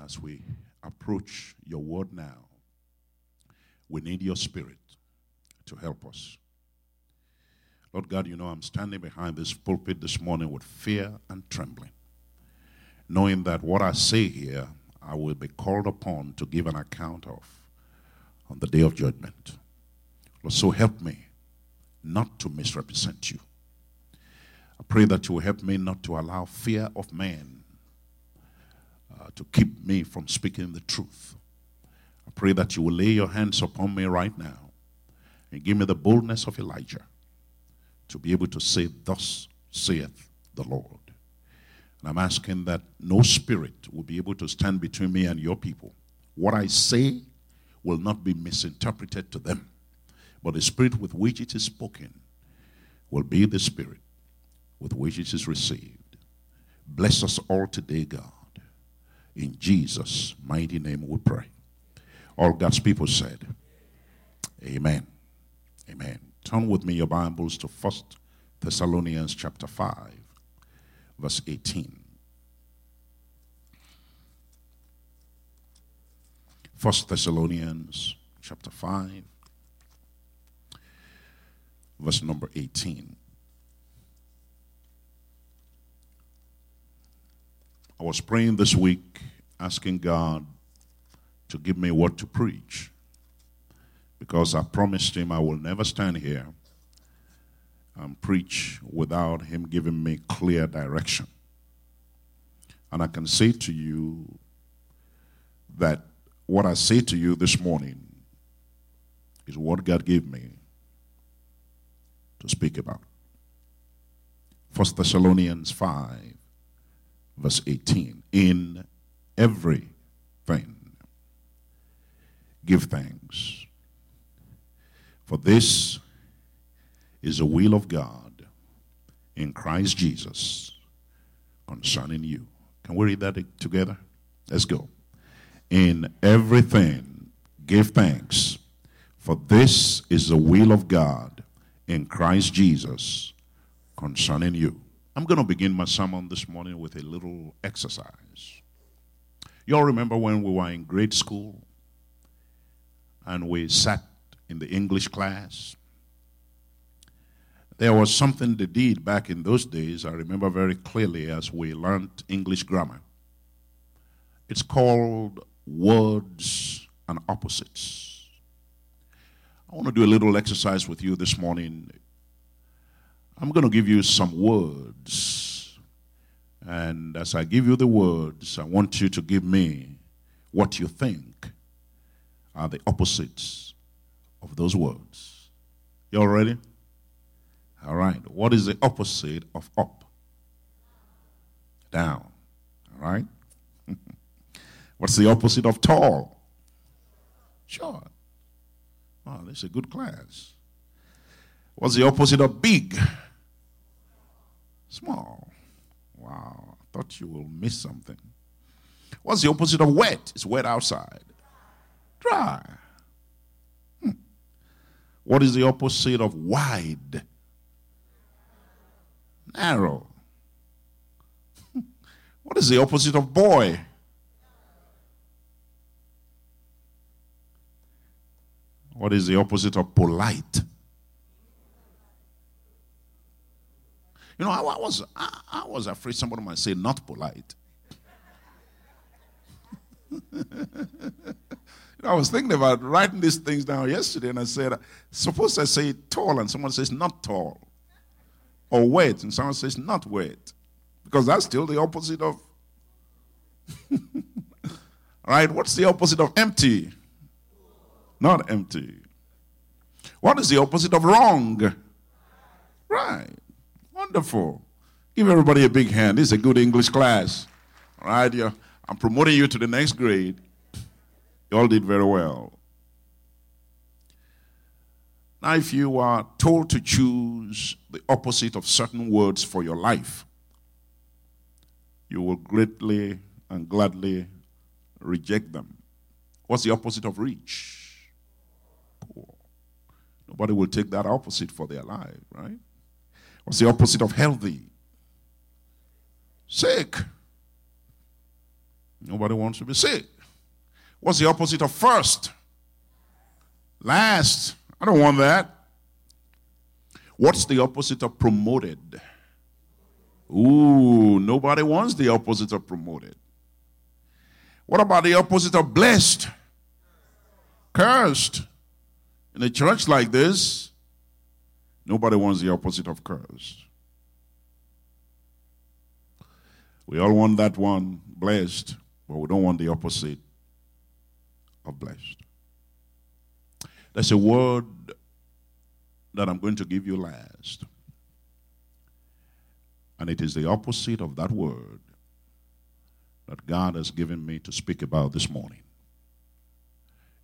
And as we approach your word now, we need your spirit to help us. Lord God, you know I'm standing behind this pulpit this morning with fear and trembling, knowing that what I say here, I will be called upon to give an account of on the day of judgment. Lord, so help me not to misrepresent you. I pray that you will help me not to allow fear of man uh, to keep me from speaking the truth. I pray that you will lay your hands upon me right now and give me the boldness of Elijah to be able to say, Thus saith the Lord. And I'm asking that no spirit will be able to stand between me and your people. What I say will not be misinterpreted to them, but the spirit with which it is spoken will be the spirit with which it is received. Bless us all today, God. In Jesus' mighty name we pray. All God's people said, Amen. Amen. Turn with me your Bibles to First Thessalonians chapter 5, verse 18. First Thessalonians chapter 5, verse number 18. I was praying this week, asking God to give me what to preach because I promised him I will never stand here and preach without him giving me clear direction. And I can say to you that what I say to you this morning is what God gave me to speak about. 1 Thessalonians 5, verse 18. In everything, give thanks. For this is the will of God in Christ Jesus concerning you. Can we read that together? Let's go. In everything, give thanks, for this is the will of God in Christ Jesus concerning you. I'm going to begin my sermon this morning with a little exercise. You all remember when we were in grade school and we sat in the English class? There was something they did back in those days, I remember very clearly as we learned English grammar. It's called words and opposites. I want to do a little exercise with you this morning. I'm going to give you some words. And as I give you the words, I want you to give me what you think are the opposites of those words. You all ready? All right. What is the opposite of up? Down. All right. What's the opposite of tall? Short. Oh, this is a good class. What's the opposite of big? Small. Wow. I thought you will miss something. What's the opposite of wet? It's wet outside. Dry. Hmm. What is the opposite of wide? Narrow. What is the opposite of boy? What is the opposite of polite? You know, I, I was I, I, was afraid somebody might say not polite. you know, I was thinking about writing these things down yesterday, and I said, suppose I say tall, and someone says not tall, or wet, and someone says not wet, because that's still the opposite of. right? What's the opposite of empty? not empty. What is the opposite of wrong? Right. Wonderful. Give everybody a big hand. This is a good English class. All right. Yeah. I'm promoting you to the next grade. You all did very well. Now, if you are told to choose the opposite of certain words for your life, you will greatly and gladly reject them. What's the opposite of rich? Poor. Nobody will take that opposite for their life, right? What's the opposite of healthy? Sick. Nobody wants to be sick. What's the opposite of first? Last. I don't want that. What's the opposite of promoted? Ooh, nobody wants the opposite of promoted. What about the opposite of blessed? Cursed. In a church like this, nobody wants the opposite of cursed. We all want that one, blessed, but we don't want the opposite of blessed. There's a word that I'm going to give you last. And it is the opposite of that word that God has given me to speak about this morning.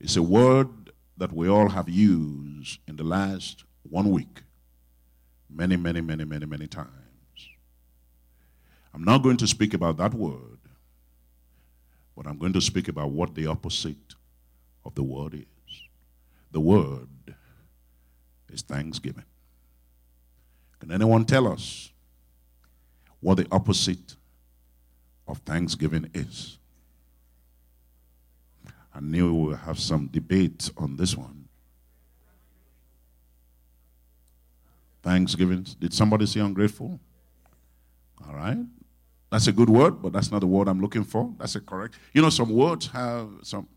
It's a word that we all have used in the last one week many, many, many, many, many times. I'm not going to speak about that word, but I'm going to speak about what the opposite of the word is. The word is thanksgiving. Can anyone tell us what the opposite of thanksgiving is? I knew we would have some debate on this one. Thanksgiving. Did somebody say ungrateful? All right. That's a good word, but that's not the word I'm looking for. That's a correct. You know, some words have some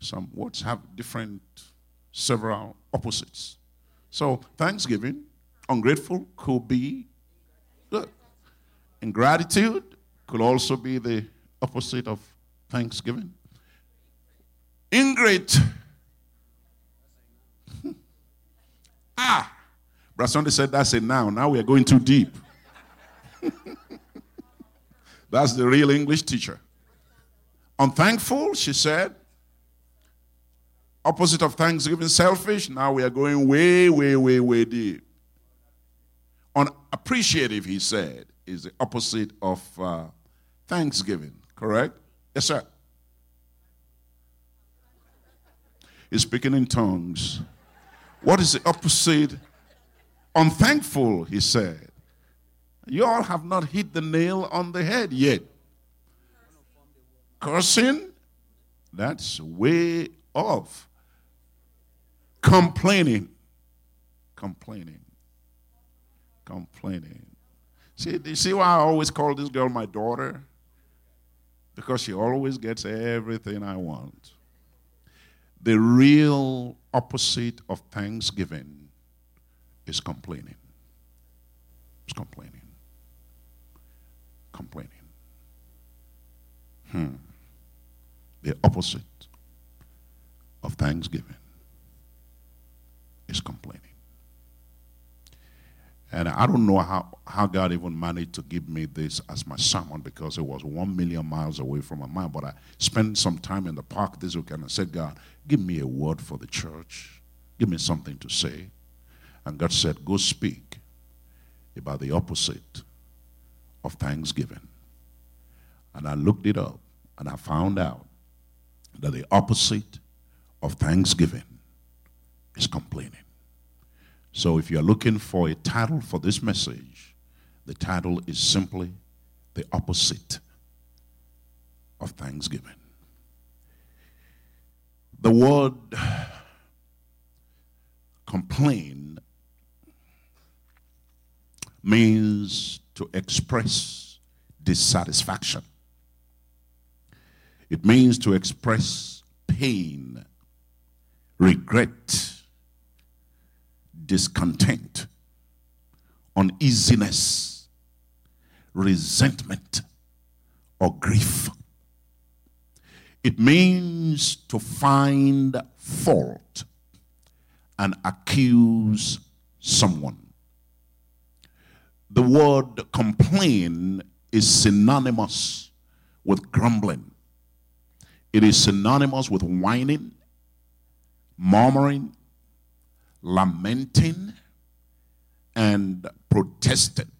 some words have different several opposites. So thanksgiving, ungrateful could be good. Ingratitude could also be the opposite of thanksgiving. Ingrate. ah, Sunday said that's it now. Now we are going too deep. That's the real English teacher. Unthankful, she said. Opposite of thanksgiving, selfish. Now we are going way, way, way, way deep. Unappreciative, he said, is the opposite of uh, thanksgiving. Correct? Yes, sir. He's speaking in tongues. What is the opposite? Unthankful, he said. You all have not hit the nail on the head yet. Cursing, that's way off. Complaining, complaining, complaining. See, you see why I always call this girl my daughter? Because she always gets everything I want. The real opposite of thanksgiving is complaining. It's complaining complaining. Hmm. The opposite of thanksgiving is complaining. And I don't know how, how God even managed to give me this as my sermon because it was one million miles away from my mind. But I spent some time in the park this weekend and said, God, give me a word for the church. Give me something to say. And God said, Go speak about the opposite of thanksgiving. And I looked it up and I found out that the opposite of thanksgiving is complaining. So if you're looking for a title for this message, the title is simply The Opposite of Thanksgiving. The word complain means to express dissatisfaction. It means to express pain, regret, discontent, uneasiness, resentment, or grief. It means to find fault and accuse someone. The word complain is synonymous with grumbling. It is synonymous with whining, murmuring, lamenting, and protesting.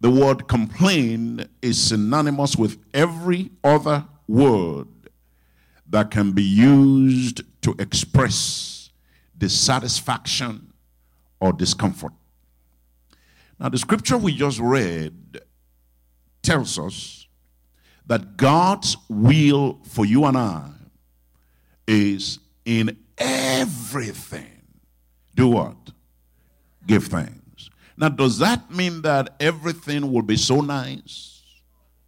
The word complain is synonymous with every other word that can be used to express dissatisfaction or discomfort. Now, the scripture we just read tells us that God's will for you and I is in everything. Do what? Give thanks. Now, does that mean that everything will be so nice,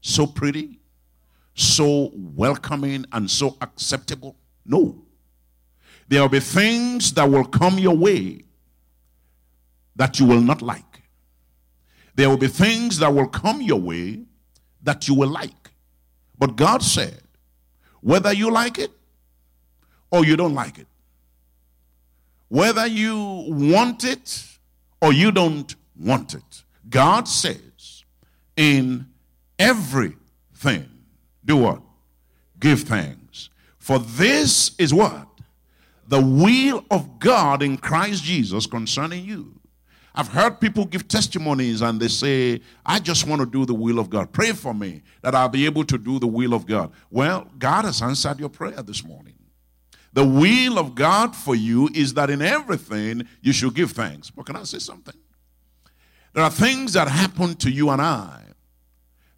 so pretty, so welcoming, and so acceptable? No. There will be things that will come your way that you will not like. There will be things that will come your way that you will like. But God said, whether you like it or you don't like it, whether you want it or you don't want it, God says, in everything, do what? Give thanks. For this is what? The will of God in Christ Jesus concerning you. I've heard people give testimonies and they say, I just want to do the will of God. Pray for me that I'll be able to do the will of God. Well, God has answered your prayer this morning. The will of God for you is that in everything you should give thanks. But can I say something? There are things that happen to you and I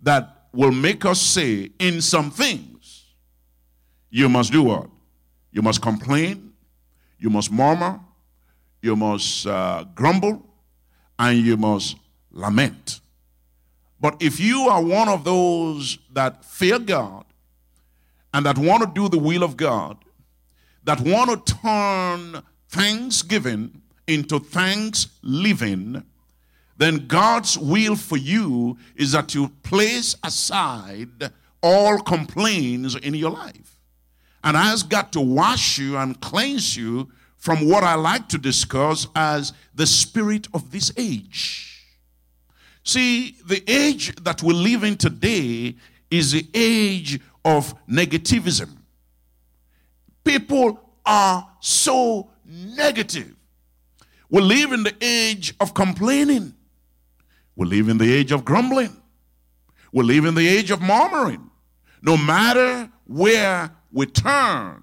that will make us say, in some things, you must do what? You must complain, you must murmur, you must uh, grumble, and you must lament. But if you are one of those that fear God and that want to do the will of God, that want to turn thanksgiving into thanks living, then God's will for you is that you place aside all complaints in your life and ask God to wash you and cleanse you from what I like to discuss as the spirit of this age. See, the age that we live in today is the age of negativism. People are so negative. We live in the age of complaining. We live in the age of grumbling. We live in the age of murmuring. No matter where we turn,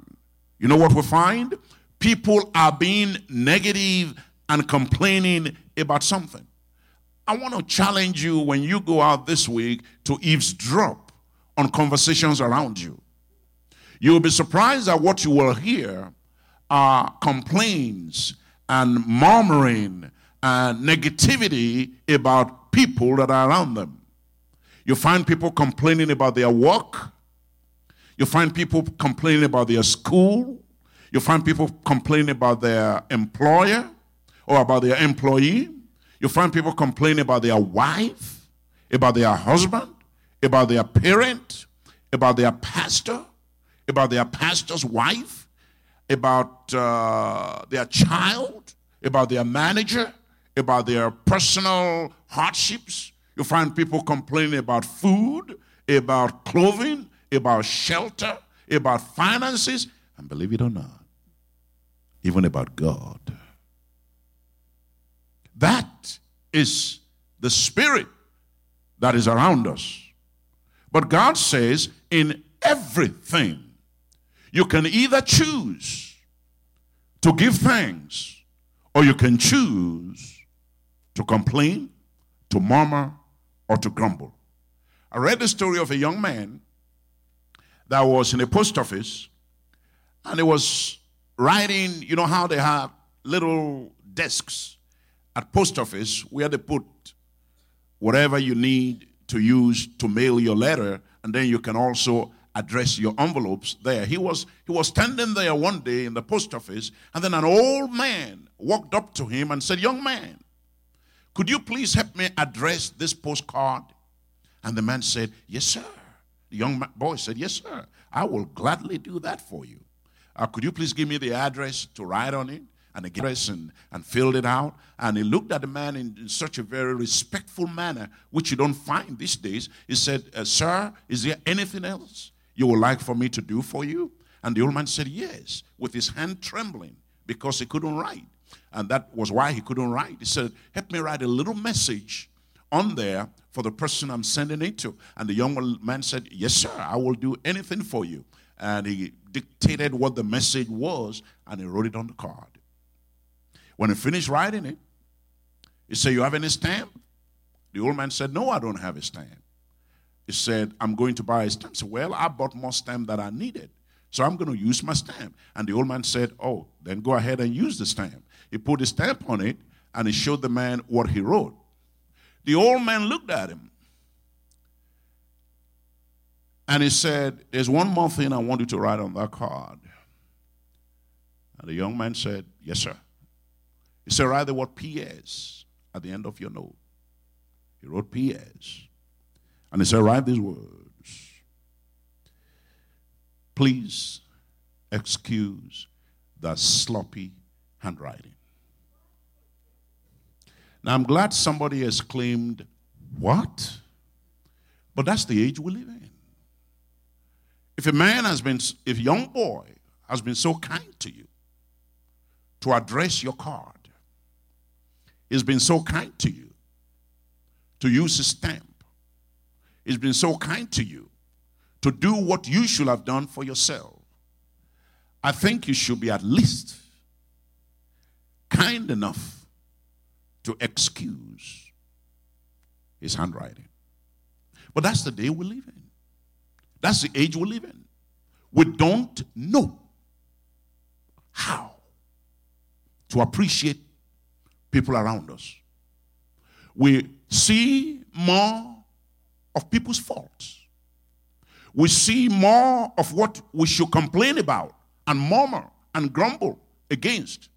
you know what we find? People are being negative and complaining about something. I want to challenge you when you go out this week to eavesdrop on conversations around you. You will be surprised at what you will hear are complaints and murmuring and negativity about people that are around them. You find people complaining about their work. You find people complaining about their school. You find people complaining about their employer or about their employee. You find people complaining about their wife, about their husband, about their parent, about their pastor, about their pastor's wife, about uh, their child, about their manager, about their personal hardships. You find people complaining about food, about clothing, about shelter, about finances, and believe it or not, even about God. That is the spirit that is around us. But God says, in everything, you can either choose to give thanks or you can choose to complain, to murmur, or to grumble. I read the story of a young man that was in a post office and he was writing, you know how they have little desks at post office where they put whatever you need to use to mail your letter, and then you can also address your envelopes there. He was he was standing there one day in the post office, and then an old man walked up to him and said, "Young man, could you please help me address this postcard?" And the man said, "Yes, sir." The young boy said, "Yes, sir. I will gladly do that for you." Uh, could you please give me the address to write on it? And the address and, and filled it out. And he looked at the man in, in such a very respectful manner, which you don't find these days. He said, uh, Sir, is there anything else you would like for me to do for you? And the old man said, Yes, with his hand trembling because he couldn't write. And that was why he couldn't write. He said, Help me write a little message on there for the person I'm sending it to. And the young man said, Yes, sir, I will do anything for you and he dictated what the message was and he wrote it on the card. When he finished writing it, he said, You have any stamp? The old man said, No, I don't have a stamp. he said, I'm going to buy a stamp. So, well, I bought more stamp than I needed. So I'm going to use my stamp. And the old man said, Oh, then go ahead and use the stamp. He put a stamp on it and he showed the man what he wrote. The old man looked at him and he said, There's one more thing I want you to write on that card. And the young man said, Yes, sir. He said, Write the word PS at the end of your note. He wrote PS. And he said, Write these words. Please excuse the sloppy handwriting. Now, I'm glad somebody has claimed, What? But that's the age we live in. If a man has been, if a young boy has been so kind to you to address your card, he's been so kind to you to use his stamp, he's been so kind to you to do what you should have done for yourself. I think you should be at least kind enough to excuse his handwriting. But that's the day we live in. That's the age we live in. We don't know how to appreciate people around us. We see more of people's faults. We see more of what we should complain about and murmur and grumble against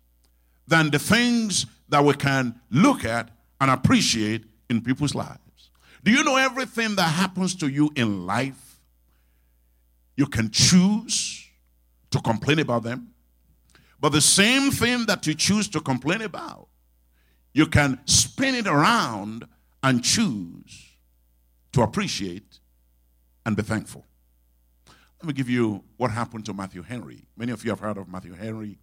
than the things that we can look at and appreciate in people's lives. Do you know everything that happens to you in life? You can choose to complain about them. But the same thing that you choose to complain about, you can spin it around and choose to appreciate and be thankful. Let me give you what happened to Matthew Henry. Many of you have heard of Matthew Henry.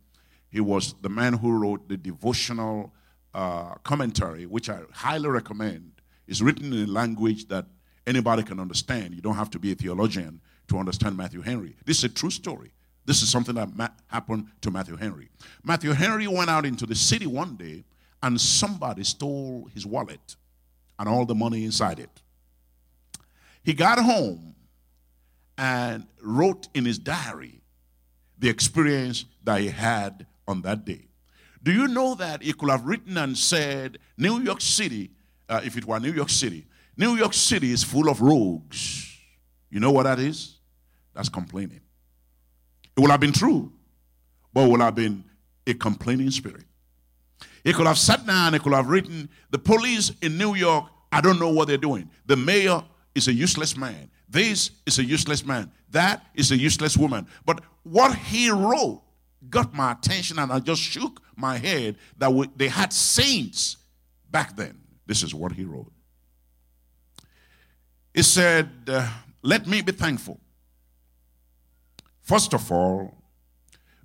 He was the man who wrote the devotional uh, commentary, which I highly recommend. It's written in a language that anybody can understand. You don't have to be a theologian to understand Matthew Henry. This is a true story. This is something that ma- happened to Matthew Henry. Matthew Henry went out into the city one day and somebody stole his wallet and all the money inside it. He got home and wrote in his diary the experience that he had on that day. Do you know that he could have written and said, New York City, uh, if it were New York City, New York City is full of rogues. You know what that is? That's complaining. It would have been true, but it would have been a complaining spirit. He could have sat down, and he could have written, The police in New York, I don't know what they're doing. The mayor is a useless man. This is a useless man. That is a useless woman. But what he wrote got my attention, and I just shook my head that we, they had saints back then. This is what he wrote. He said, uh, Let me be thankful. First of all,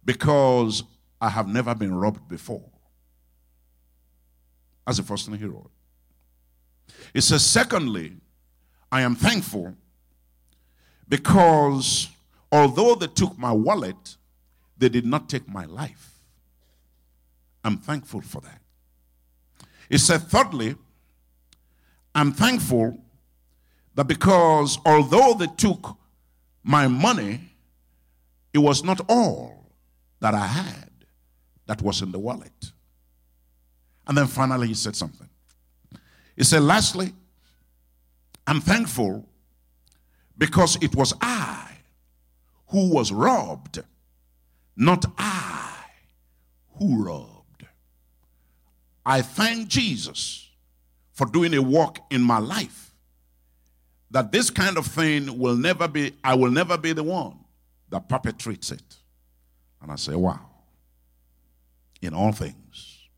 because I have never been robbed before. That's the first thing he wrote. He says, Secondly, I am thankful because although they took my wallet, they did not take my life. I'm thankful for that. He said, thirdly, I'm thankful that because although they took my money, it was not all that I had that was in the wallet. And then finally, he said something. He said, lastly, I'm thankful because it was I who was robbed, not I who robbed. I thank Jesus for doing a work in my life that this kind of thing will never be, I will never be the one that perpetrates it. And I say, wow. In all things,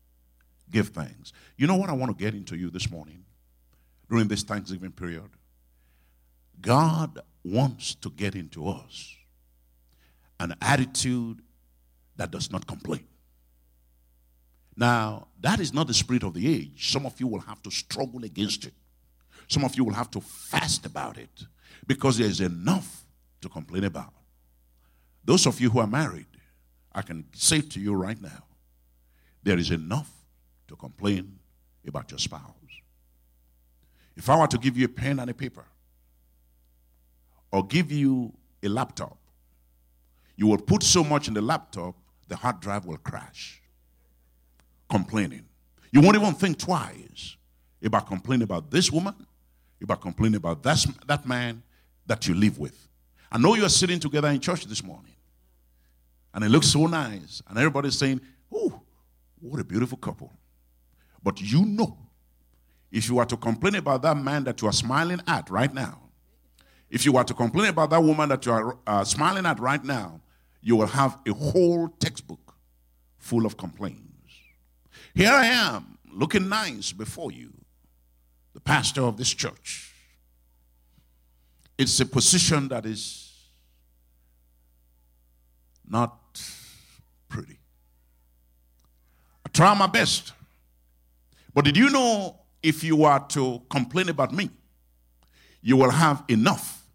give thanks. You know what I want to get into you this morning during this Thanksgiving period? God wants to get into us an attitude that does not complain. Now, that is not the spirit of the age. Some of you will have to struggle against it. Some of you will have to fast about it because there's enough to complain about. Those of you who are married, I can say to you right now, there is enough to complain about your spouse. If I were to give you a pen and a paper or give you a laptop. You will put so much in the laptop, the hard drive will crash. Complaining. You won't even think twice about complaining about this woman, about complaining about that, that man that you live with. I know you're sitting together in church this morning, and it looks so nice, and everybody's saying, Oh, what a beautiful couple. But you know, if you were to complain about that man that you are smiling at right now, if you were to complain about that woman that you are uh, smiling at right now, you will have a whole textbook full of complaints. Here I am, looking nice before you, the pastor of this church. It's a position that is not pretty. I try my best. But did you know if you are to complain about me, you will have enough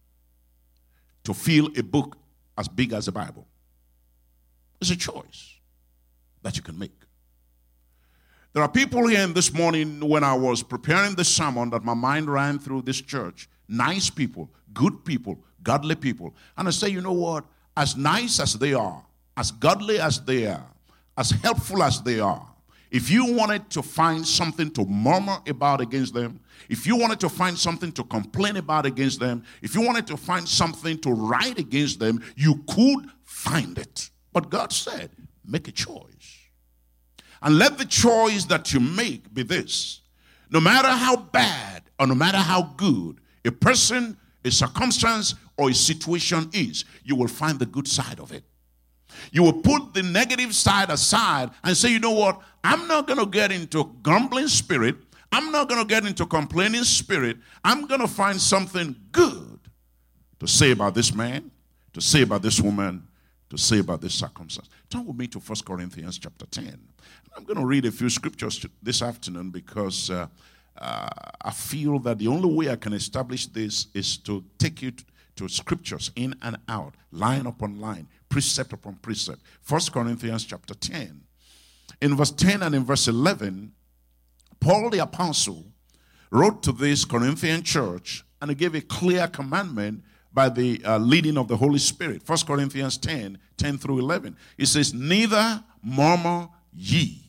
to fill a book as big as the Bible? It's a choice that you can make. There are people here this morning when I was preparing the sermon that my mind ran through this church. Nice people, good people, godly people. And I say, you know what? As nice as they are, as godly as they are, as helpful as they are, if you wanted to find something to murmur about against them, if you wanted to find something to complain about against them, if you wanted to find something to write against them, you could find it. But God said, make a choice. And let the choice that you make be this no matter how bad or no matter how good a person, a circumstance, or a situation is, you will find the good side of it. You will put the negative side aside and say, you know what? I'm not going to get into grumbling spirit. I'm not going to get into complaining spirit. I'm going to find something good to say about this man, to say about this woman, to say about this circumstance. Turn with me to 1 Corinthians chapter 10. I'm going to read a few scriptures this afternoon because uh, uh, I feel that the only way I can establish this is to take you to, scriptures in and out, line upon line, precept upon precept. 1 Corinthians chapter 10. In verse 10 and in verse 11, Paul the apostle wrote to this Corinthian church and he gave a clear commandment by the uh, leading of the Holy Spirit. 1 Corinthians 10 10 through 11. It says, Neither murmur ye,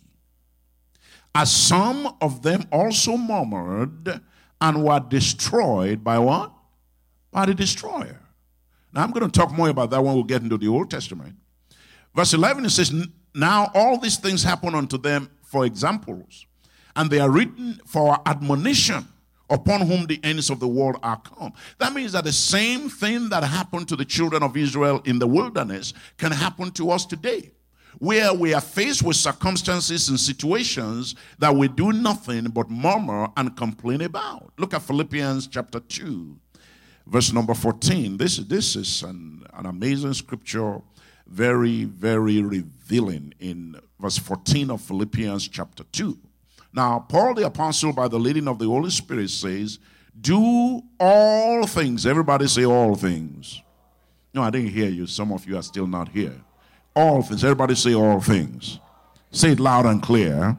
as some of them also murmured and were destroyed by what? By the destroyer. Now, I'm going to talk more about that when we get into the Old Testament. Verse 11 it says, Now all these things happen unto them for examples, and they are written for admonition upon whom the ends of the world are come. That means that the same thing that happened to the children of Israel in the wilderness can happen to us today. Where we are faced with circumstances and situations that we do nothing but murmur and complain about. Look at Philippians chapter 2, verse number 14. This, this is an, an amazing scripture, very, very revealing in verse 14 of Philippians chapter 2. Now, Paul the Apostle, by the leading of the Holy Spirit, says, Do all things. Everybody say all things. No, I didn't hear you. Some of you are still not here. All things. Everybody say all things. Say it loud and clear.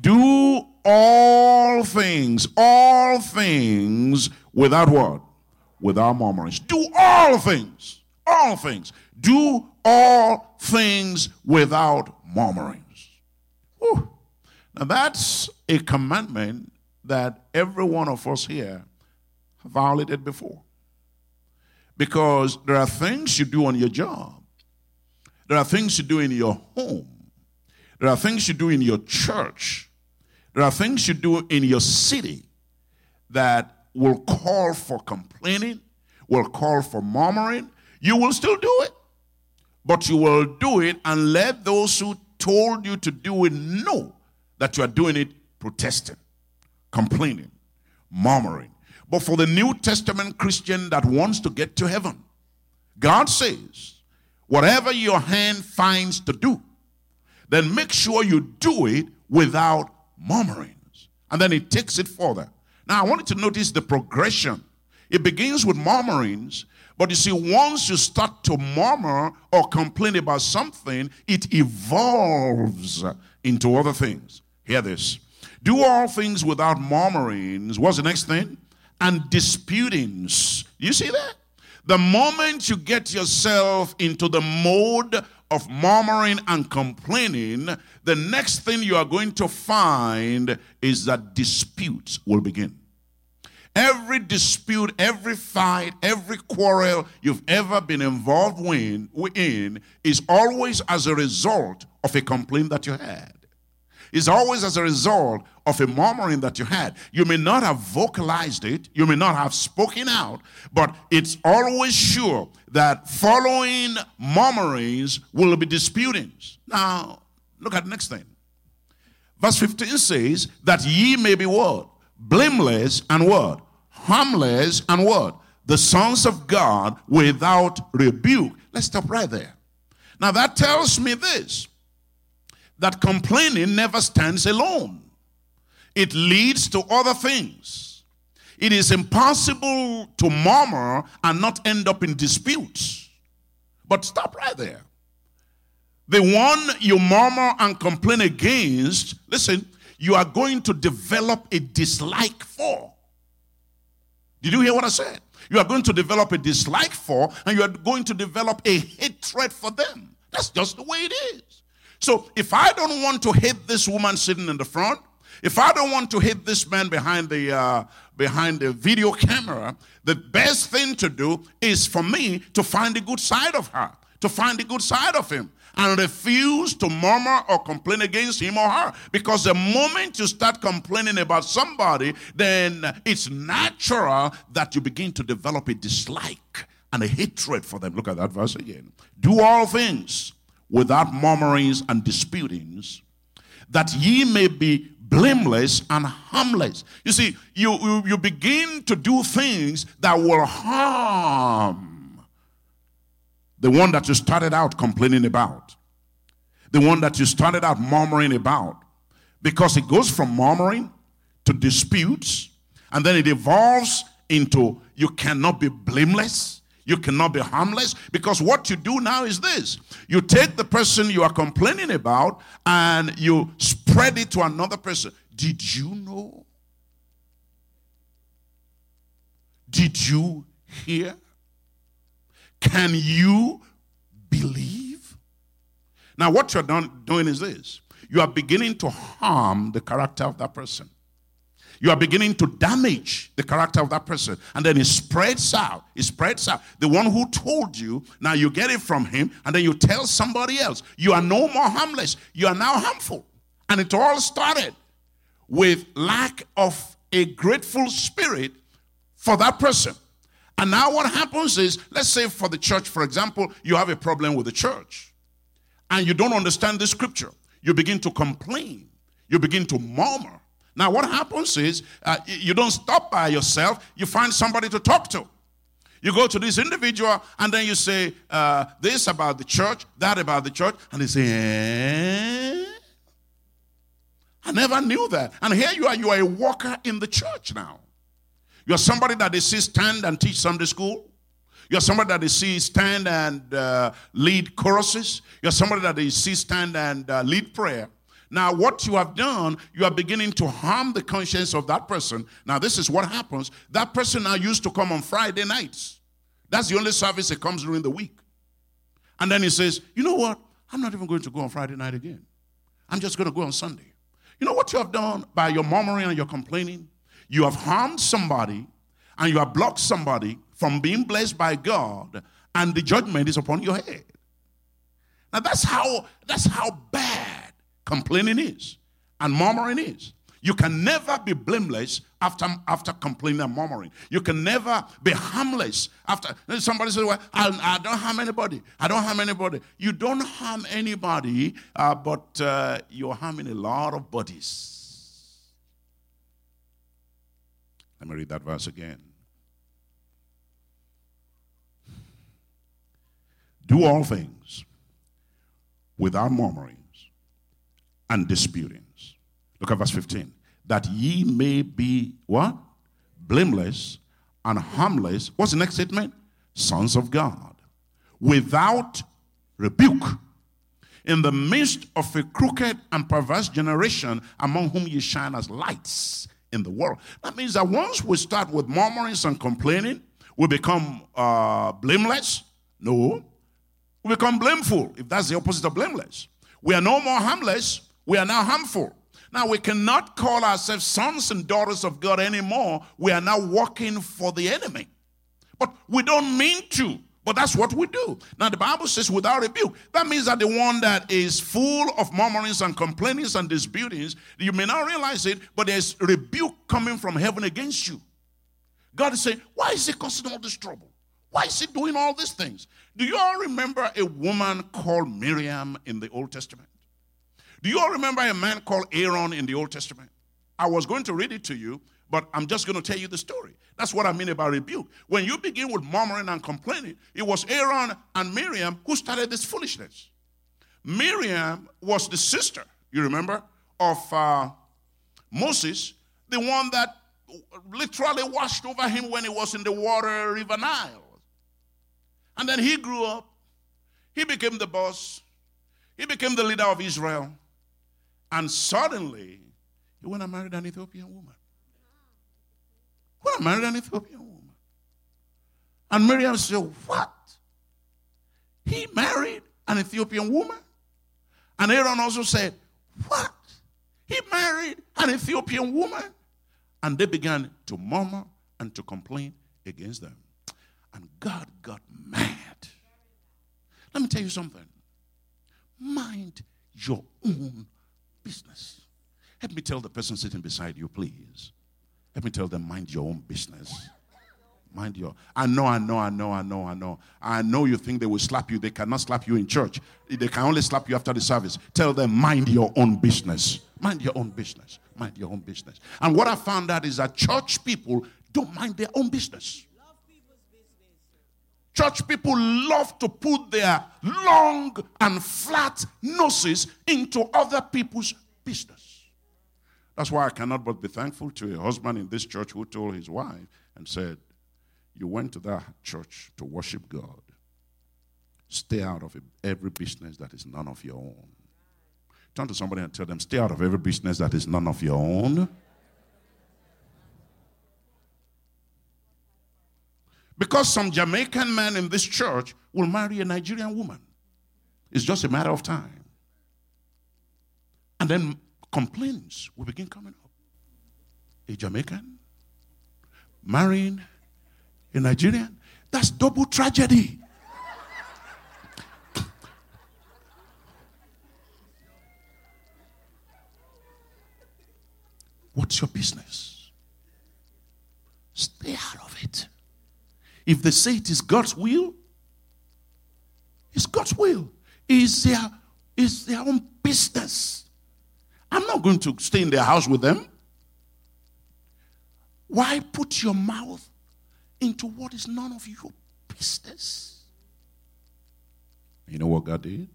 Do all things, all things without what? Without murmurings. Do all things, all things. Do all things without murmurings. Whew. Now, that's a commandment that every one of us here violated before. Because there are things you do on your job, there are things you do in your home, there are things you do in your church, there are things you do in your city that will call for complaining, will call for murmuring. You will still do it, but you will do it and let those who told you to do it know that you are doing it protesting, complaining, murmuring. But for the New Testament Christian that wants to get to heaven, God says, whatever your hand finds to do, then make sure you do it without murmurings. And then it takes it further. Now, I want you to notice the progression. It begins with murmurings, but you see, once you start to murmur or complain about something, it evolves into other things. Hear this. Do all things without murmurings. What's the next thing? And disputings. You see that? The moment you get yourself into the mode of murmuring and complaining, the next thing you are going to find is that disputes will begin. Every dispute, every fight, every quarrel you've ever been involved in is always as a result of a complaint that you had. It's always as a result of a murmuring that you had. You may not have vocalized it, you may not have spoken out, but it's always sure that following murmurings will be disputings. Now, look at the next thing. Verse 15 says that ye may be what? Blameless and what? Harmless and what? The sons of God without rebuke. Let's stop right there. Now that tells me this that complaining never stands alone, it leads to other things. It is impossible to murmur and not end up in disputes. But stop right there. The one you murmur and complain against, listen, you are going to develop a dislike for. Did you hear what I said? You are going to develop a dislike for, and you are going to develop a hatred for them. That's just the way it is. So if I don't want to hate this woman sitting in the front, if I don't want to hit this man behind the uh, behind the video camera, the best thing to do is for me to find the good side of her, to find the good side of him, and refuse to murmur or complain against him or her. Because the moment you start complaining about somebody, then it's natural that you begin to develop a dislike and a hatred for them. Look at that verse again. Do all things without murmurings and disputings, that ye may be blameless and harmless. You see, you, you, you begin to do things that will harm the one that you started out complaining about, the one that you started out murmuring about, because it goes from murmuring to disputes, and then it evolves into you cannot be blameless you cannot be harmless because what you do now is this you take the person you are complaining about and you spread it to another person. Did you know? Did you hear? Can you believe? Now, what you're done, doing is this you are beginning to harm the character of that person you are beginning to damage the character of that person. And then it spreads out. It spreads out. The one who told you, now you get it from him, and then you tell somebody else. You are no more harmless. You are now harmful. And it all started with lack of a grateful spirit for that person. And now what happens is, let's say for the church, for example, you have a problem with the church and you don't understand the scripture. You begin to complain. You begin to murmur. Now, what happens is uh, you don't stop by yourself, you find somebody to talk to. You go to this individual and then you say uh, this about the church, that about the church, and they say, eh? I never knew that. And here you are, you are a worker in the church now. You're somebody that they see stand and teach Sunday school. You're somebody that they see stand and uh, lead choruses. You're somebody that they see stand and uh, lead prayer. Now, what you have done, you are beginning to harm the conscience of that person. Now, this is what happens. That person now used to come on Friday nights. That's the only service that comes during the week. And then he says, You know what? I'm not even going to go on Friday night again. I'm just going to go on Sunday. You know what you have done by your murmuring and your complaining? You have harmed somebody and you have blocked somebody from being blessed by God, and the judgment is upon your head. Now that's how that's how bad complaining is and murmuring is. You can never be blameless after, after complaining and murmuring. You can never be harmless after somebody says, Well, I, I don't harm anybody. I don't harm anybody. You don't harm anybody, uh, but uh, you're harming a lot of bodies. Let me read that verse again. Do all things without murmuring and disputings. Look at verse 15. That ye may be what? Blameless and harmless. What's the next statement? Sons of God. Without rebuke. In the midst of a crooked and perverse generation, among whom ye shine as lights in the world. That means that once we start with murmurings and complaining, we become uh, blameless? No. We become blameful, if that's the opposite of blameless. We are no more harmless, we are now harmful. Now, we cannot call ourselves sons and daughters of God anymore. We are now working for the enemy. But we don't mean to. But that's what we do. Now, the Bible says without rebuke. That means that the one that is full of murmurings and complainings and disputings, you may not realize it, but there's rebuke coming from heaven against you. God is saying, Why is he causing all this trouble? Why is he doing all these things? Do you all remember a woman called Miriam in the Old Testament? Do you all remember a man called Aaron in the Old Testament? I was going to read it to you, but I'm just going to tell you the story. That's what I mean about rebuke. When you begin with murmuring and complaining, it was Aaron and Miriam who started this foolishness. Miriam was the sister, you remember, of uh, Moses, the one that literally washed over him when he was in the water, River Nile. And then he grew up, he became the boss, he became the leader of Israel, and suddenly he went and married an Ethiopian woman. Went and married an Ethiopian woman. And Miriam said, What? He married an Ethiopian woman? And Aaron also said, What? He married an Ethiopian woman? And they began to murmur and to complain against them. And God got mad. Let me tell you something. Mind your own business. Help me tell the person sitting beside you, please. Let me tell them, mind your own business. Mind your. I know, I know, I know, I know, I know. I know you think they will slap you. They cannot slap you in church. They can only slap you after the service. Tell them, mind your own business. Mind your own business. Mind your own business. And what I found out is that church people don't mind their own business. Church people love to put their long and flat noses into other people's business. That's why I cannot but be thankful to a husband in this church who told his wife and said, You went to that church to worship God. Stay out of every business that is none of your own. Turn to somebody and tell them, Stay out of every business that is none of your own. Because some Jamaican man in this church will marry a Nigerian woman. It's just a matter of time. And then complaints will begin coming up. A Jamaican marrying a Nigerian? That's double tragedy. What's your business? Stay out of it. If they say it is God's will, it's God's will. It's their, it's their own business. I'm not going to stay in their house with them. Why put your mouth into what is none of your business? You know what God did?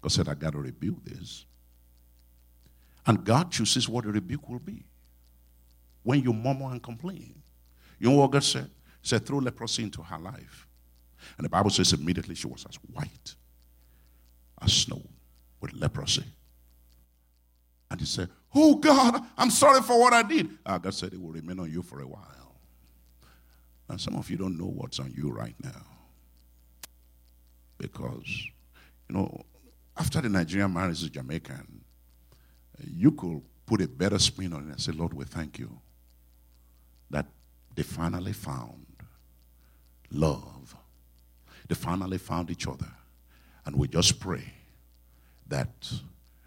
God said, I got to rebuke this. And God chooses what a rebuke will be. When you murmur and complain. You know what God said? Said, throw leprosy into her life. And the Bible says immediately she was as white as snow with leprosy. And he said, Oh God, I'm sorry for what I did. Uh, God said it will remain on you for a while. And some of you don't know what's on you right now. Because, you know, after the Nigerian marriage is Jamaican, you could put a better spin on it and say, Lord, we thank you that they finally found love. They finally found each other. And we just pray that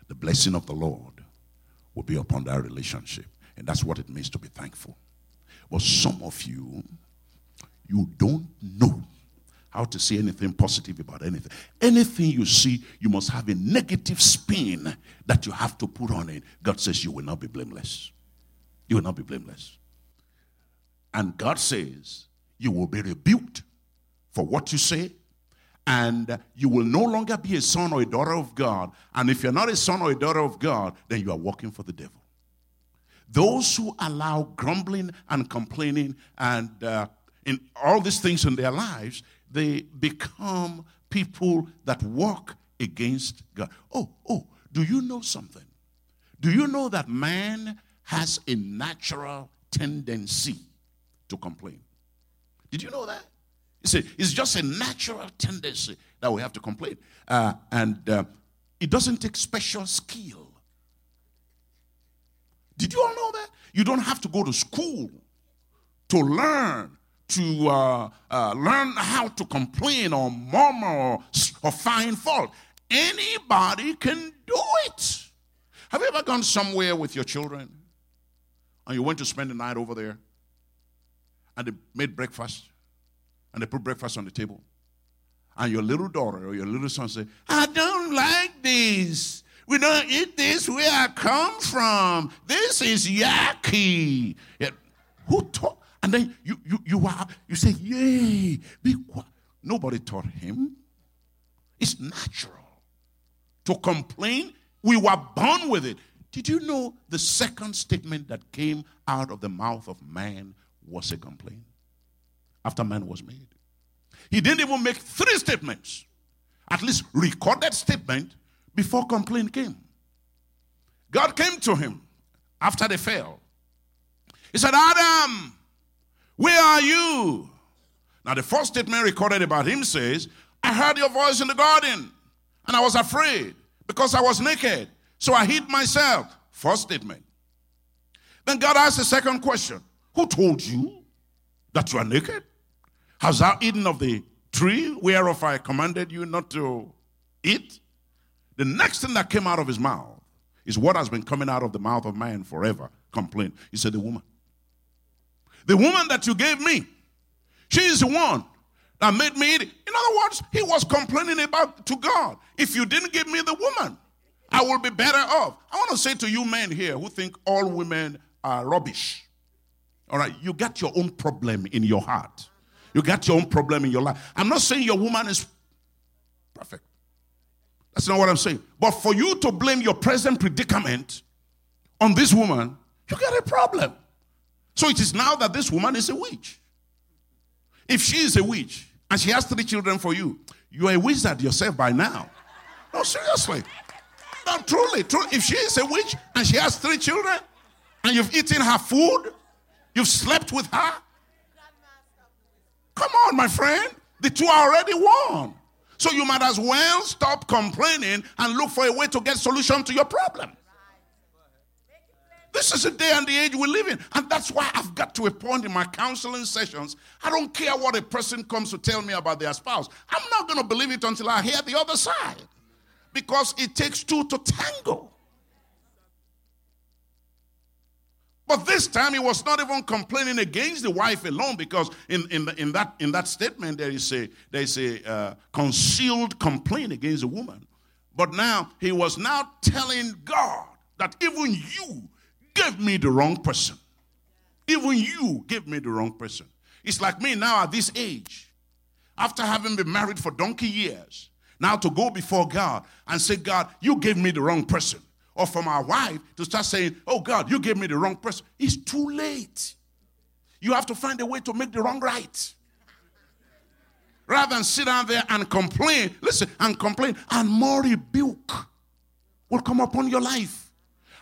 the blessing of the Lord will be upon that relationship. And that's what it means to be thankful. But some of you, you don't know how to say anything positive about anything. Anything you see, you must have a negative spin that you have to put on it. God says you will not be blameless. You will not be blameless. And God says you will be rebuked for what you say, and you will no longer be a son or a daughter of God. And if you're not a son or a daughter of God, then you are working for the devil. Those who allow grumbling and complaining and uh, in all these things in their lives, they become people that walk against God. Oh, oh, do you know something? Do you know that man has a natural tendency to complain? Did you know that? You see, it's just a natural tendency that we have to complain. Uh, and uh, it doesn't take special skill. Did you all know that? You don't have to go to school to learn to uh, uh, learn how to complain or murmur or, or find fault. Anybody can do it. Have you ever gone somewhere with your children and you went to spend the night over there and they made breakfast and they put breakfast on the table and your little daughter or your little son say, I don't like this. We don't eat this where I come from. This is yucky. Yeah. Who taught? And then you you you are you say, Yay, be quiet. Nobody taught him. It's natural to complain. We were born with it. Did you know the second statement that came out of the mouth of man was a complaint? After man was made. He didn't even make three statements, at least recorded statement, before complaint came. God came to him after they fell. He said, Adam, where are you? Now, the first statement recorded about him says, I heard your voice in the garden, and I was afraid because I was naked. So I hid myself. First statement. Then God asked the second question Who told you that you are naked? Has thou eaten of the tree whereof I commanded you not to eat? The next thing that came out of his mouth is what has been coming out of the mouth of man forever complaint. He said, The woman. The woman that you gave me, she is the one that made me eat. In other words, he was complaining about to God. If you didn't give me the woman, I will be better off. I want to say to you men here who think all women are rubbish. All right, you got your own problem in your heart. You got your own problem in your life. I'm not saying your woman is perfect. That's not what I'm saying. But for you to blame your present predicament on this woman, you got a problem. So it is now that this woman is a witch. If she is a witch and she has three children for you, you're a wizard yourself by now. No, seriously. No, truly, truly. If she is a witch and she has three children and you've eaten her food, you've slept with her, Come on, my friend. The two are already one. So you might as well stop complaining and look for a way to get solution to your problem. This is the day and the age we live in. And that's why I've got to a point in my counseling sessions. I don't care what a person comes to tell me about their spouse. I'm not going to believe it until I hear the other side. Because it takes two to tango. But this time he was not even complaining against the wife alone because in, in, the, in, that, in that statement there is a, there is a uh, concealed complaint against the woman. But now he was now telling God that even you gave me the wrong person. Even you gave me the wrong person. It's like me now at this age, after having been married for donkey years, now to go before God and say, God, you gave me the wrong person or for my wife to start saying, Oh God, you gave me the wrong person. It's too late. You have to find a way to make the wrong right. Rather than sit down there and complain, listen, and complain, and more rebuke will come upon your life.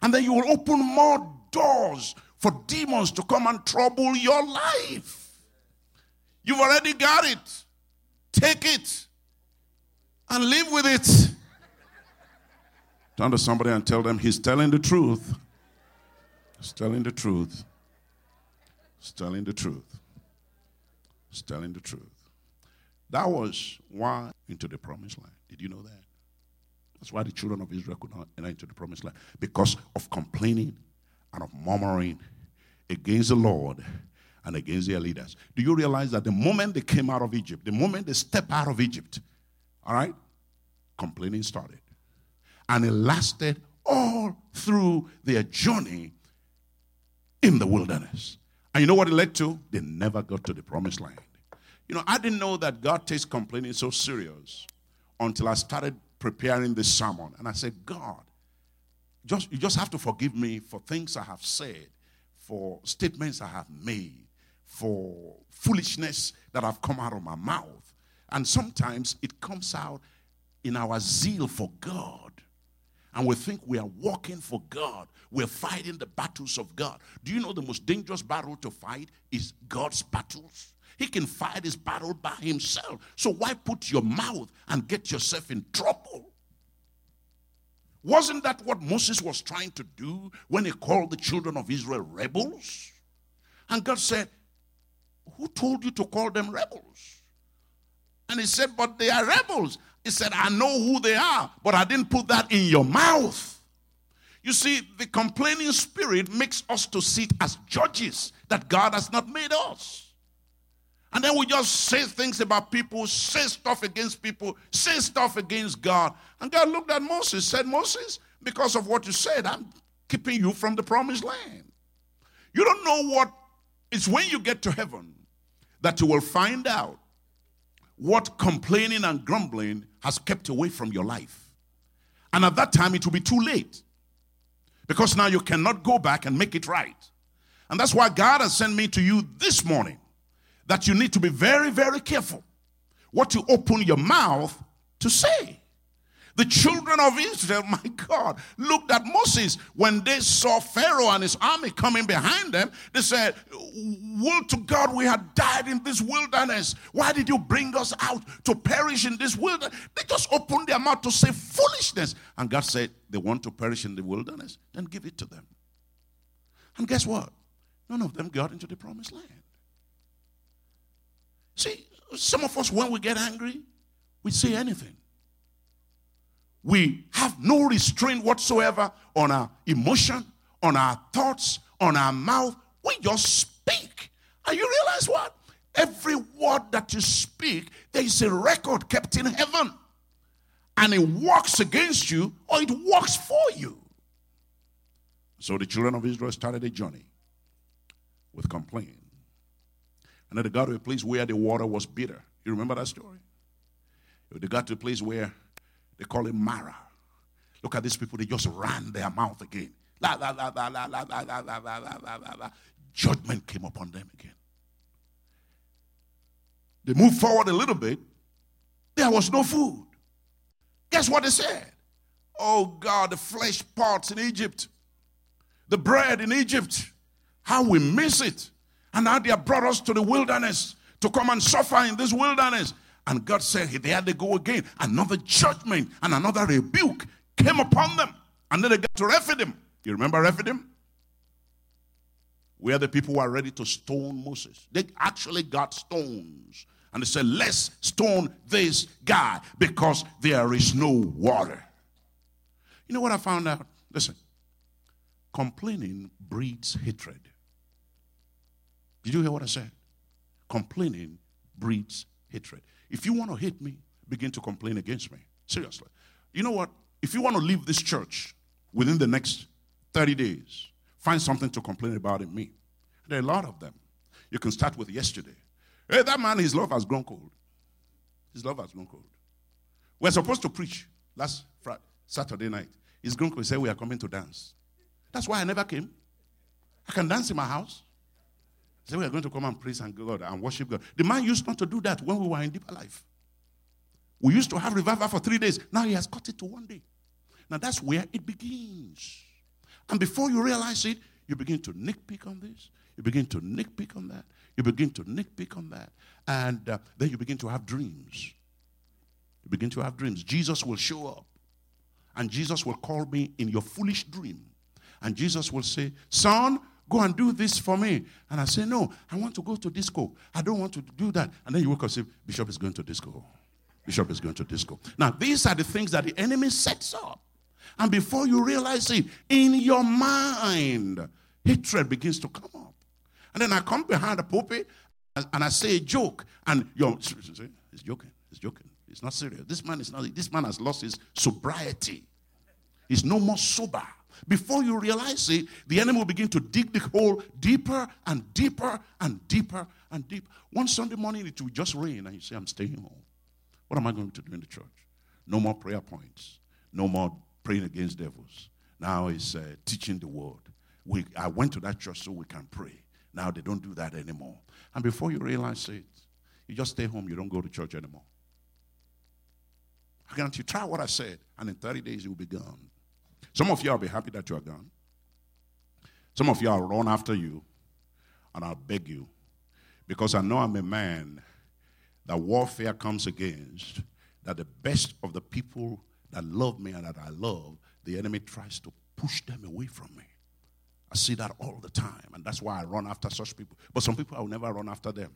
And then you will open more doors for demons to come and trouble your life. You've already got it. Take it and live with it. Turn to somebody and tell them he's telling the truth. He's telling the truth. He's telling the truth. He's telling the truth. That was why into the promised land. Did you know that? That's why the children of Israel could not enter into the promised land. Because of complaining and of murmuring against the Lord and against their leaders. Do you realize that the moment they came out of Egypt, the moment they stepped out of Egypt, all right, complaining started and it lasted all through their journey in the wilderness. And you know what it led to? They never got to the promised land. You know, I didn't know that God takes complaining so serious until I started preparing this sermon. And I said, God, just, you just have to forgive me for things I have said, for statements I have made, for foolishness that have come out of my mouth. And sometimes it comes out in our zeal for God and we think we are walking for God. We're fighting the battles of God. Do you know the most dangerous battle to fight is God's battles? He can fight his battle by himself. So why put your mouth and get yourself in trouble? Wasn't that what Moses was trying to do when he called the children of Israel rebels? And God said, Who told you to call them rebels? And he said, But they are rebels. He said, I know who they are, but I didn't put that in your mouth. You see, the complaining spirit makes us to sit as judges that God has not made us. And then we just say things about people, say stuff against people, say stuff against God. And God looked at Moses, said, Moses, because of what you said, I'm keeping you from the promised land. You don't know what it's when you get to heaven that you will find out what complaining and grumbling has kept away from your life. And at that time, it will be too late because now you cannot go back and make it right. And that's why God has sent me to you this morning that you need to be very, very careful what you open your mouth to say. The children of Israel, my God, looked at Moses when they saw Pharaoh and his army coming behind them. They said, Would to God we had died in this wilderness. Why did you bring us out to perish in this wilderness? They just opened their mouth to say foolishness. And God said, They want to perish in the wilderness, then give it to them. And guess what? None of them got into the promised land. See, some of us, when we get angry, we say anything we have no restraint whatsoever on our emotion, on our thoughts, on our mouth. We just speak. And you realize what? Every word that you speak, there is a record kept in heaven. And it works against you or it works for you. So the children of Israel started a journey with complaining. And then they got to a place where the water was bitter. You remember that story? They got to a place where they call it Marah. Look at these people, they just ran their mouth again. La, la, la, la, la, la, la, la, la, la, la, la, la. Judgment came upon them again. They moved forward a little bit. There was no food. Guess what they said? Oh God, the flesh parts in Egypt, the bread in Egypt, how we miss it. And now they have brought us to the wilderness to come and suffer in this wilderness. And God said, they go again. Another judgment and another rebuke came upon them. And then they got to Rephidim. You remember Rephidim? Where the people were ready to stone Moses. They actually got stones. And they said, Let's stone this guy because there is no water. You know what I found out? Listen, complaining breeds hatred. Did you hear what I said? Complaining breeds hatred. If you want to hate me, begin to complain against me. Seriously. You know what? If you want to leave this church within the next 30 days, find something to complain about in me. There are a lot of them. You can start with yesterday. Hey, that man, his love has grown cold. His love has grown cold. We're supposed to preach last Friday, Saturday night. He's grown cold. He said, We are coming to dance. That's why I never came. I can dance in my house. We are going to come and praise and God and worship God. The man used not to do that when we were in deeper life. We used to have revival for three days. Now he has cut it to one day. Now that's where it begins. And before you realize it, you begin to nitpick on this. You begin to nitpick on that. You begin to nitpick on that. And uh, then you begin to have dreams. You begin to have dreams. Jesus will show up. And Jesus will call me in your foolish dream. And Jesus will say, Son, Go and do this for me. And I say, No, I want to go to disco. I don't want to do that. And then you wake up and say, Bishop is going to disco. Bishop is going to disco. Now, these are the things that the enemy sets up. And before you realize it, in your mind, hatred begins to come up. And then I come behind the pulpit and I say a joke. And you're, he's joking. He's joking. It's not serious. This man is not, this man has lost his sobriety. He's no more sober. Before you realize it, the enemy will begin to dig the hole deeper and deeper and deeper and deeper. One Sunday morning, it will just rain, and you say, I'm staying home. What am I going to do in the church? No more prayer points. No more praying against devils. Now it's uh, teaching the word. We, I went to that church so we can pray. Now they don't do that anymore. And before you realize it, you just stay home. You don't go to church anymore. I guarantee you, try what I said, and in 30 days you'll be gone. Some of you will be happy that you are gone. Some of you will run after you, and I'll beg you. Because I know I'm a man that warfare comes against, that the best of the people that love me and that I love, the enemy tries to push them away from me. I see that all the time, and that's why I run after such people. But some people, I will never run after them.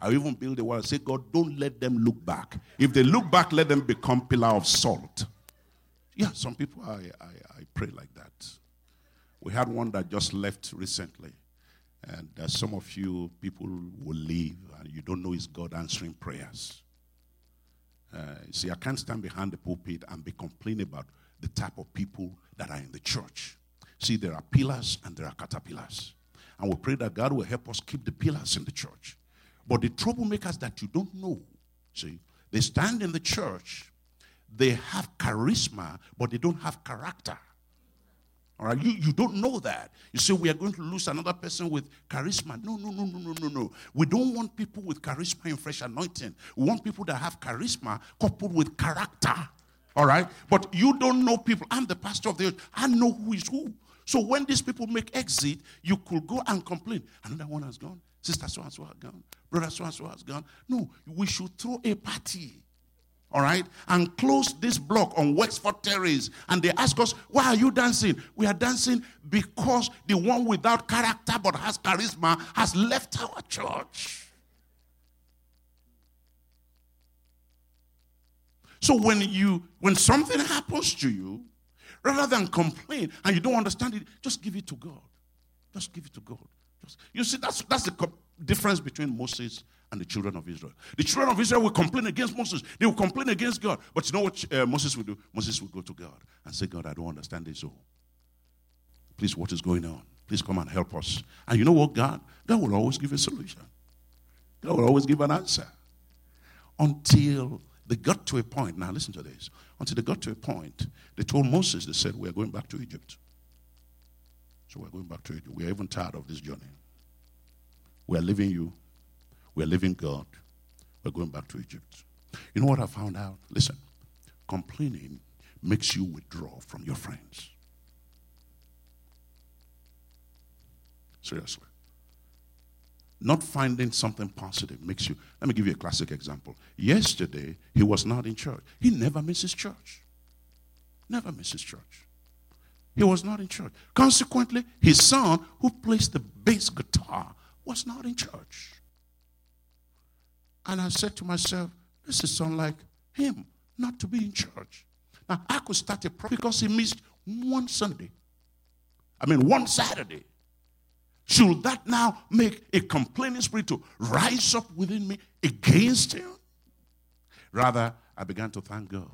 I even build a wall and say, God, don't let them look back. If they look back, let them become pillar of salt. Yeah, some people, I, I, I pray like that. We had one that just left recently. And uh, some of you people will leave and you don't know it's God answering prayers. Uh, see, I can't stand behind the pulpit and be complaining about the type of people that are in the church. See, there are pillars and there are caterpillars. And we pray that God will help us keep the pillars in the church. But the troublemakers that you don't know, see, they stand in the church, they have charisma, but they don't have character. All right, you, you don't know that. You say we are going to lose another person with charisma. No, no, no, no, no, no, no. We don't want people with charisma in fresh anointing. We want people that have charisma coupled with character. All right, but you don't know people. I'm the pastor of the church. I know who is who. So when these people make exit, you could go and complain. Another one has gone. Sister so and so has gone. Brother so and so has gone. No, we should throw a party all right, and close this block on Wexford Terrace. And they ask us, Why are you dancing? We are dancing because the one without character but has charisma has left our church. So when you when something happens to you, rather than complain and you don't understand it, just give it to God. Just give it to God. Just, you see, that's that's the difference between Moses and the children of Israel. The children of Israel will complain against Moses. They will complain against God. But you know what uh, Moses will do? Moses will go to God and say, God, I don't understand this. So, please, what is going on? Please come and help us. And you know what, God? God will always give a solution. God will always give an answer. Until they got to a point. Now, listen to this. Until they got to a point, they told Moses, they said, We are going back to Egypt. So we're going back to Egypt. We are even tired of this journey. We are leaving you we're leaving God. We're going back to Egypt. You know what I found out? Listen, complaining makes you withdraw from your friends. Seriously. Not finding something positive makes you. Let me give you a classic example. Yesterday, he was not in church. He never misses church. Never misses church. He was not in church. Consequently, his son, who plays the bass guitar, was not in church. And I said to myself, this is sound like him not to be in church. Now, I could start a problem because he missed one Sunday. I mean, one Saturday. Should that now make a complaining spirit to rise up within me against him? Rather, I began to thank God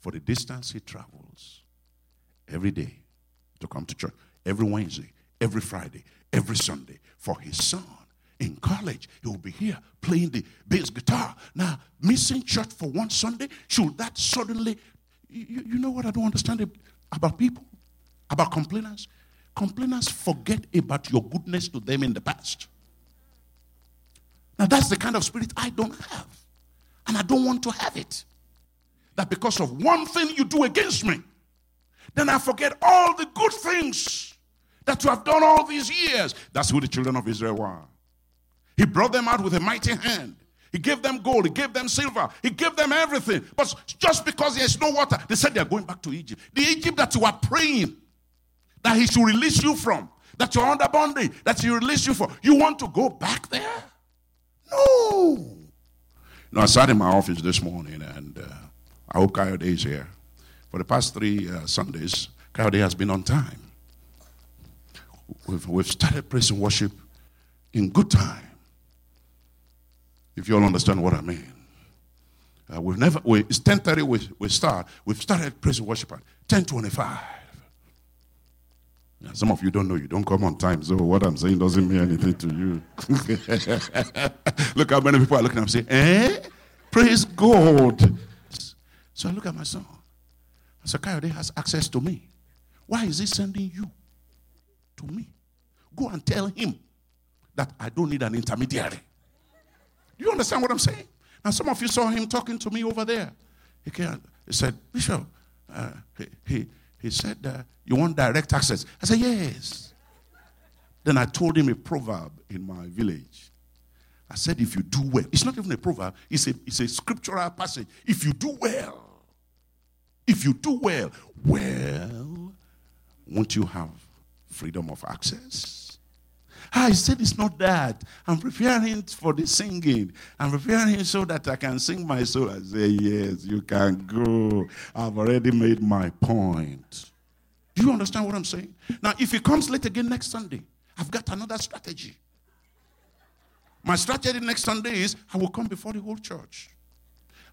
for the distance he travels every day to come to church, every Wednesday, every Friday, every Sunday for his son in college. He will be here playing the bass guitar. Now, missing church for one Sunday, should that suddenly, you, you know what I don't understand about people? About complainers? Complainers forget about your goodness to them in the past. Now, that's the kind of spirit I don't have. And I don't want to have it. That because of one thing you do against me, then I forget all the good things that you have done all these years. That's who the children of Israel were. He brought them out with a mighty hand. He gave them gold. He gave them silver. He gave them everything. But just because there's no water, they said they're going back to Egypt. The Egypt that you are praying that he should release you from, that you're under bondage, that he release you from. You want to go back there? No. No, I sat in my office this morning and uh, I hope Coyote is here. For the past three uh, Sundays, Coyote has been on time. We've, we've started praise and worship in good time. If you all understand what I mean. Uh, we've never, we, it's 10.30 we, we start. We've started praise and worship at 10.25. Yeah, some of you don't know. You don't come on time. So what I'm saying doesn't mean anything to you. look how many people are looking at me saying, eh? Praise God. So I look at my son. I said, Coyote has access to me. Why is he sending you to me? Go and tell him that I don't need an intermediary. You understand what I'm saying? Now, some of you saw him talking to me over there. He, came, he said, Bishop, uh, he, he, he said, uh, You want direct access? I said, Yes. Then I told him a proverb in my village. I said, if you do well, it's not even a proverb, it's a, it's a scriptural passage. If you do well, if you do well, well, won't you have freedom of access? I said it's not that. I'm preparing for the singing. I'm preparing so that I can sing my soul. I say, Yes, you can go. I've already made my point. Do you understand what I'm saying? Now, if he comes late again next Sunday, I've got another strategy. My strategy next Sunday is I will come before the whole church.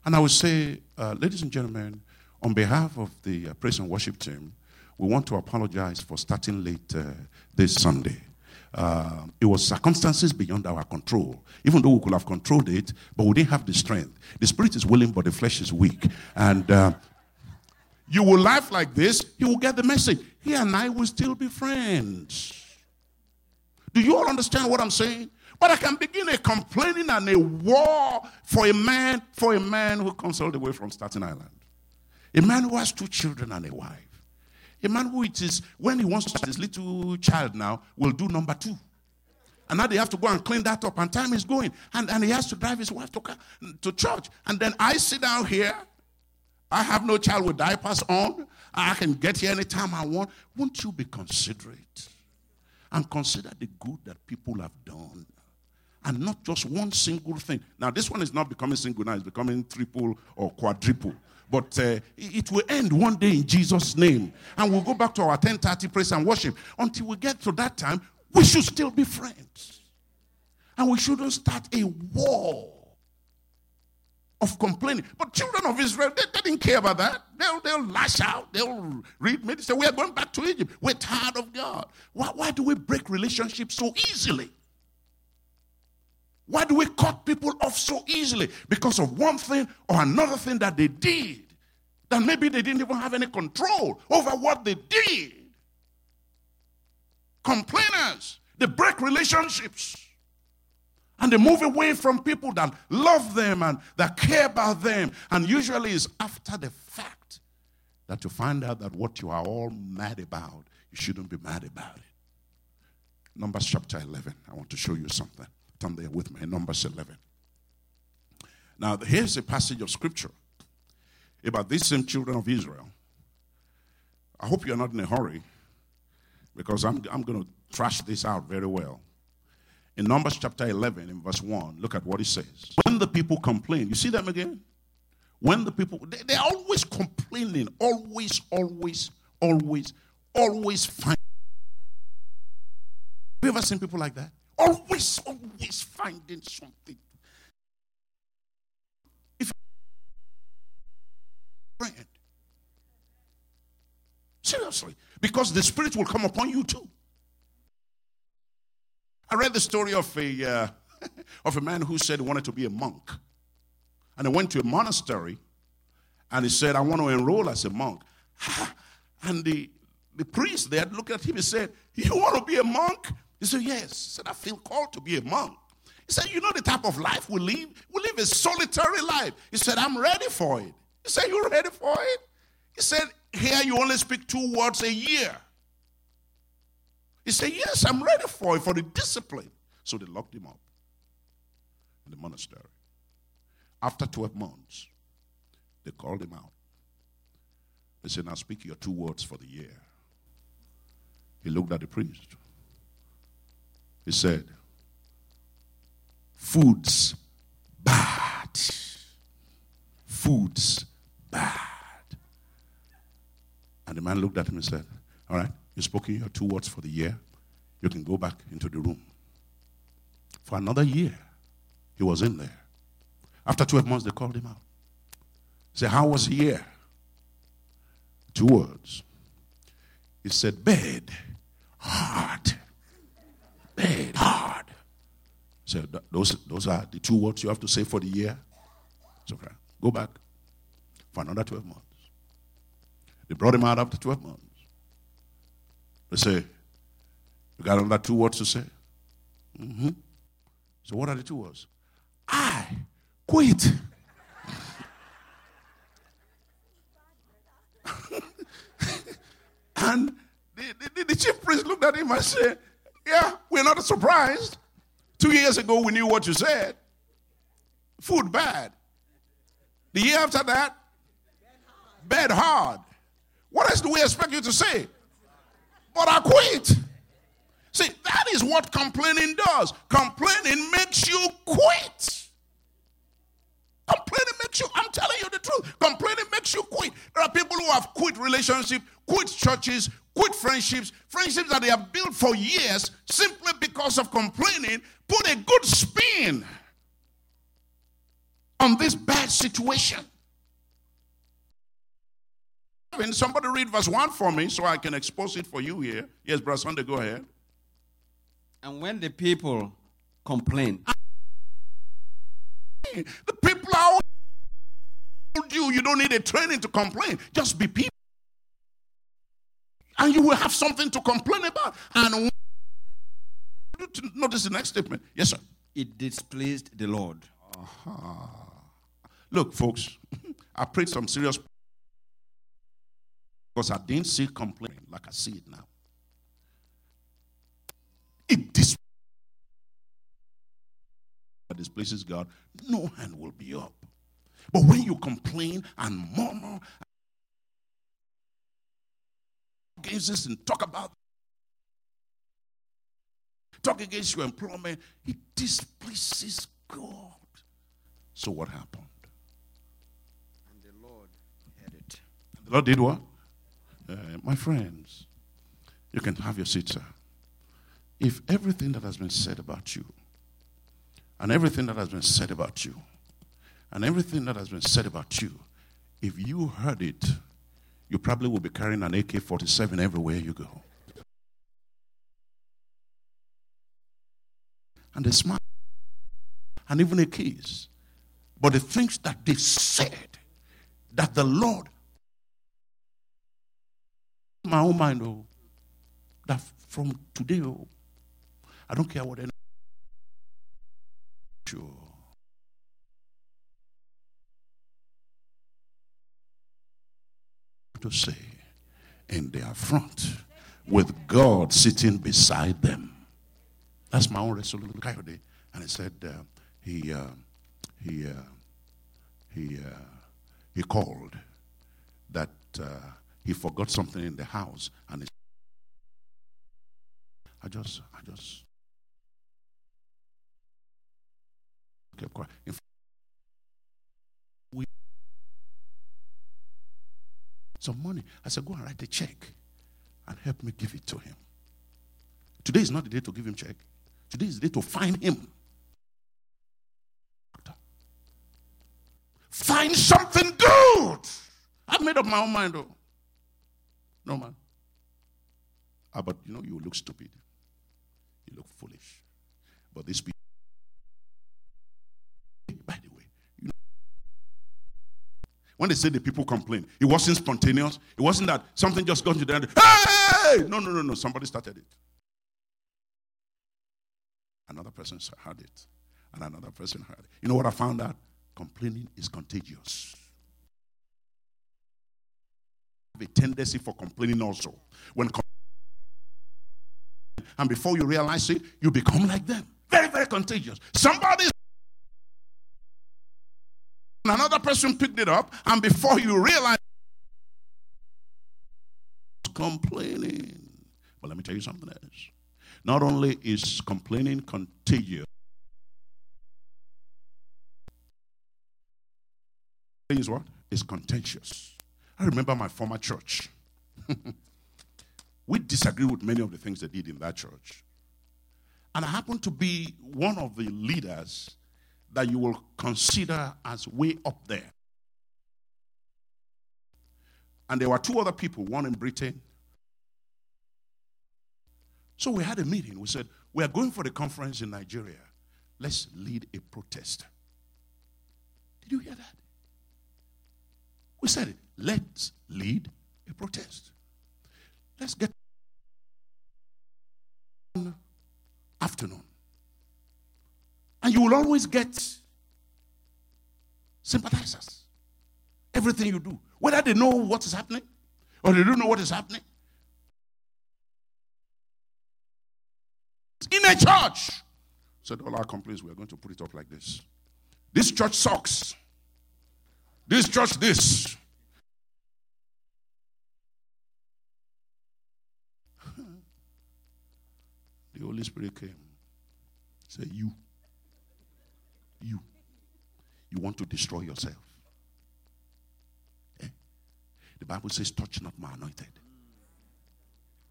And I will say, uh, ladies and gentlemen, on behalf of the uh, praise and worship team, we want to apologize for starting late uh, this Sunday. Uh, it was circumstances beyond our control. Even though we could have controlled it, but we didn't have the strength. The spirit is willing, but the flesh is weak. And uh, you will laugh like this, you will get the message. He and I will still be friends. Do you all understand what I'm saying? But I can begin a complaining and a war for a man, for a man who comes all the way from Staten Island. A man who has two children and a wife. A man who it is, when he wants to his little child now, will do number two. And now they have to go and clean that up, and time is going. And, and he has to drive his wife to, to church. And then I sit down here. I have no child with diapers on. I can get here anytime I want. Won't you be considerate? And consider the good that people have done and not just one single thing. Now, this one is not becoming single now, it's becoming triple or quadruple. But uh, it will end one day in Jesus' name. And we'll go back to our 1030 praise and worship. Until we get to that time, we should still be friends. And we shouldn't start a war of complaining. But children of Israel, they, they, didn't care about that. They'll, they'll lash out. They'll read me. They say, we are going back to Egypt. We're tired of God. Why, why do we break relationships so easily? Why do we cut people off so easily? Because of one thing or another thing that they did. That maybe they didn't even have any control over what they did. Complainers, they break relationships. And they move away from people that love them and that care about them. And usually it's after the fact that you find out that what you are all mad about, you shouldn't be mad about it. Numbers chapter 11. I want to show you something. Turn there with me, Numbers 11. Now, here's a passage of scripture about these same children of Israel. I hope you're not in a hurry because I'm, I'm going to trash this out very well. In Numbers chapter 11, in verse 1, look at what it says. When the people complain, you see them again? When the people, they, they're always complaining, always, always, always, always find. Have you ever seen people like that? Always, always finding something. If friend. Seriously. Because the Spirit will come upon you too. I read the story of a, uh, of a man who said he wanted to be a monk. And he went to a monastery and he said, I want to enroll as a monk. And the, the priest there looked at him and said, You want to be a monk? He said, Yes. He said, I feel called to be a monk. He said, You know the type of life we live? We live a solitary life. He said, I'm ready for it. He said, You're ready for it? He said, Here you only speak two words a year. He said, Yes, I'm ready for it, for the discipline. So they locked him up in the monastery. After 12 months, they called him out. They said, Now speak your two words for the year. He looked at the priest. He said, Food's bad. Food's bad. And the man looked at him and said, All right, you've spoken your two words for the year. You can go back into the room. For another year, he was in there. After 12 months, they called him out. Say, How was he here? Two words. He said, Bed, hard bed hard. So those, those are the two words you have to say for the year. So. Go back for another 12 months. They brought him out after 12 months. They say, You got another two words to say? Mm-hmm. So what are the two words? I quit. and the, the, the chief priest looked at him and said, yeah, we're not surprised. Two years ago, we knew what you said. Food bad. The year after that, bed hard. What else do we expect you to say? But I quit. See, that is what complaining does. Complaining makes you quit. Complaining makes you, I'm telling you the truth. Complaining makes you quit. There are people who have quit relationships, quit churches, quit friendships, friendships that they have built for years simply because of complaining. Put a good spin on this bad situation. Somebody read verse 1 for me so I can expose it for you here. Yes, Brother Sunday, go ahead. And when the people complain, the people are told you you don't need a training to complain. Just be people. And you will have something to complain about. And notice the next statement. Yes, sir. It displeased the Lord. Uh-huh. Look, folks, I prayed some serious because I didn't see complaining like I see it now. It dis- displeases God, no hand will be up. But when you complain and murmur against this and talk about talk against your employment, it displeases God. So what happened? And the Lord heard it. And the Lord did what? Uh, my friends, you can have your seat, sir. If everything that has been said about you, and everything that has been said about you, and everything that has been said about you, if you heard it, you probably will be carrying an AK 47 everywhere you go. And a smile, and even a kiss. But the things that they said, that the Lord my own mind, oh, that from today, oh, I don't care what any sure. To say in their front with God sitting beside them. That's my own resolution. And he said uh, he uh, he uh, he uh, he called that uh, he forgot something in the house and he I just I just kept quiet. In fact, some money. I said, go and write a check and help me give it to him. Today is not the day to give him check. Today is the day to find him. Find something good. I've made up my own mind though. No, man. Ah, but you know, you look stupid. You look foolish. But these people, when they say the people complain, it wasn't spontaneous. It wasn't that something just got to the end. Hey! No, no, no, no. Somebody started it. Another person heard it. And another person heard it. You know what I found out? Complaining is contagious a tendency for complaining also. When and before you realize it, you become like them. Very, very contagious. Somebody another person picked it up, and before you realize complaining. But let me tell you something else. Not only is complaining contagious, is what? It's contagious. I remember my former church. we disagree with many of the things they did in that church. And I happen to be one of the leaders that you will consider as way up there. And there were two other people, one in Britain. So we had a meeting. We said, We are going for the conference in Nigeria. Let's lead a protest. Did you hear that? We said it. Let's lead a protest. Let's get afternoon. And you will always get sympathizers. Everything you do, whether they know what is happening or they don't know what is happening. In a church, Said all our complaints, we are going to put it up like this. This church sucks. This church, this. the Holy Spirit came. Say, You. You. You want to destroy yourself. Eh? The Bible says, Touch not my anointed.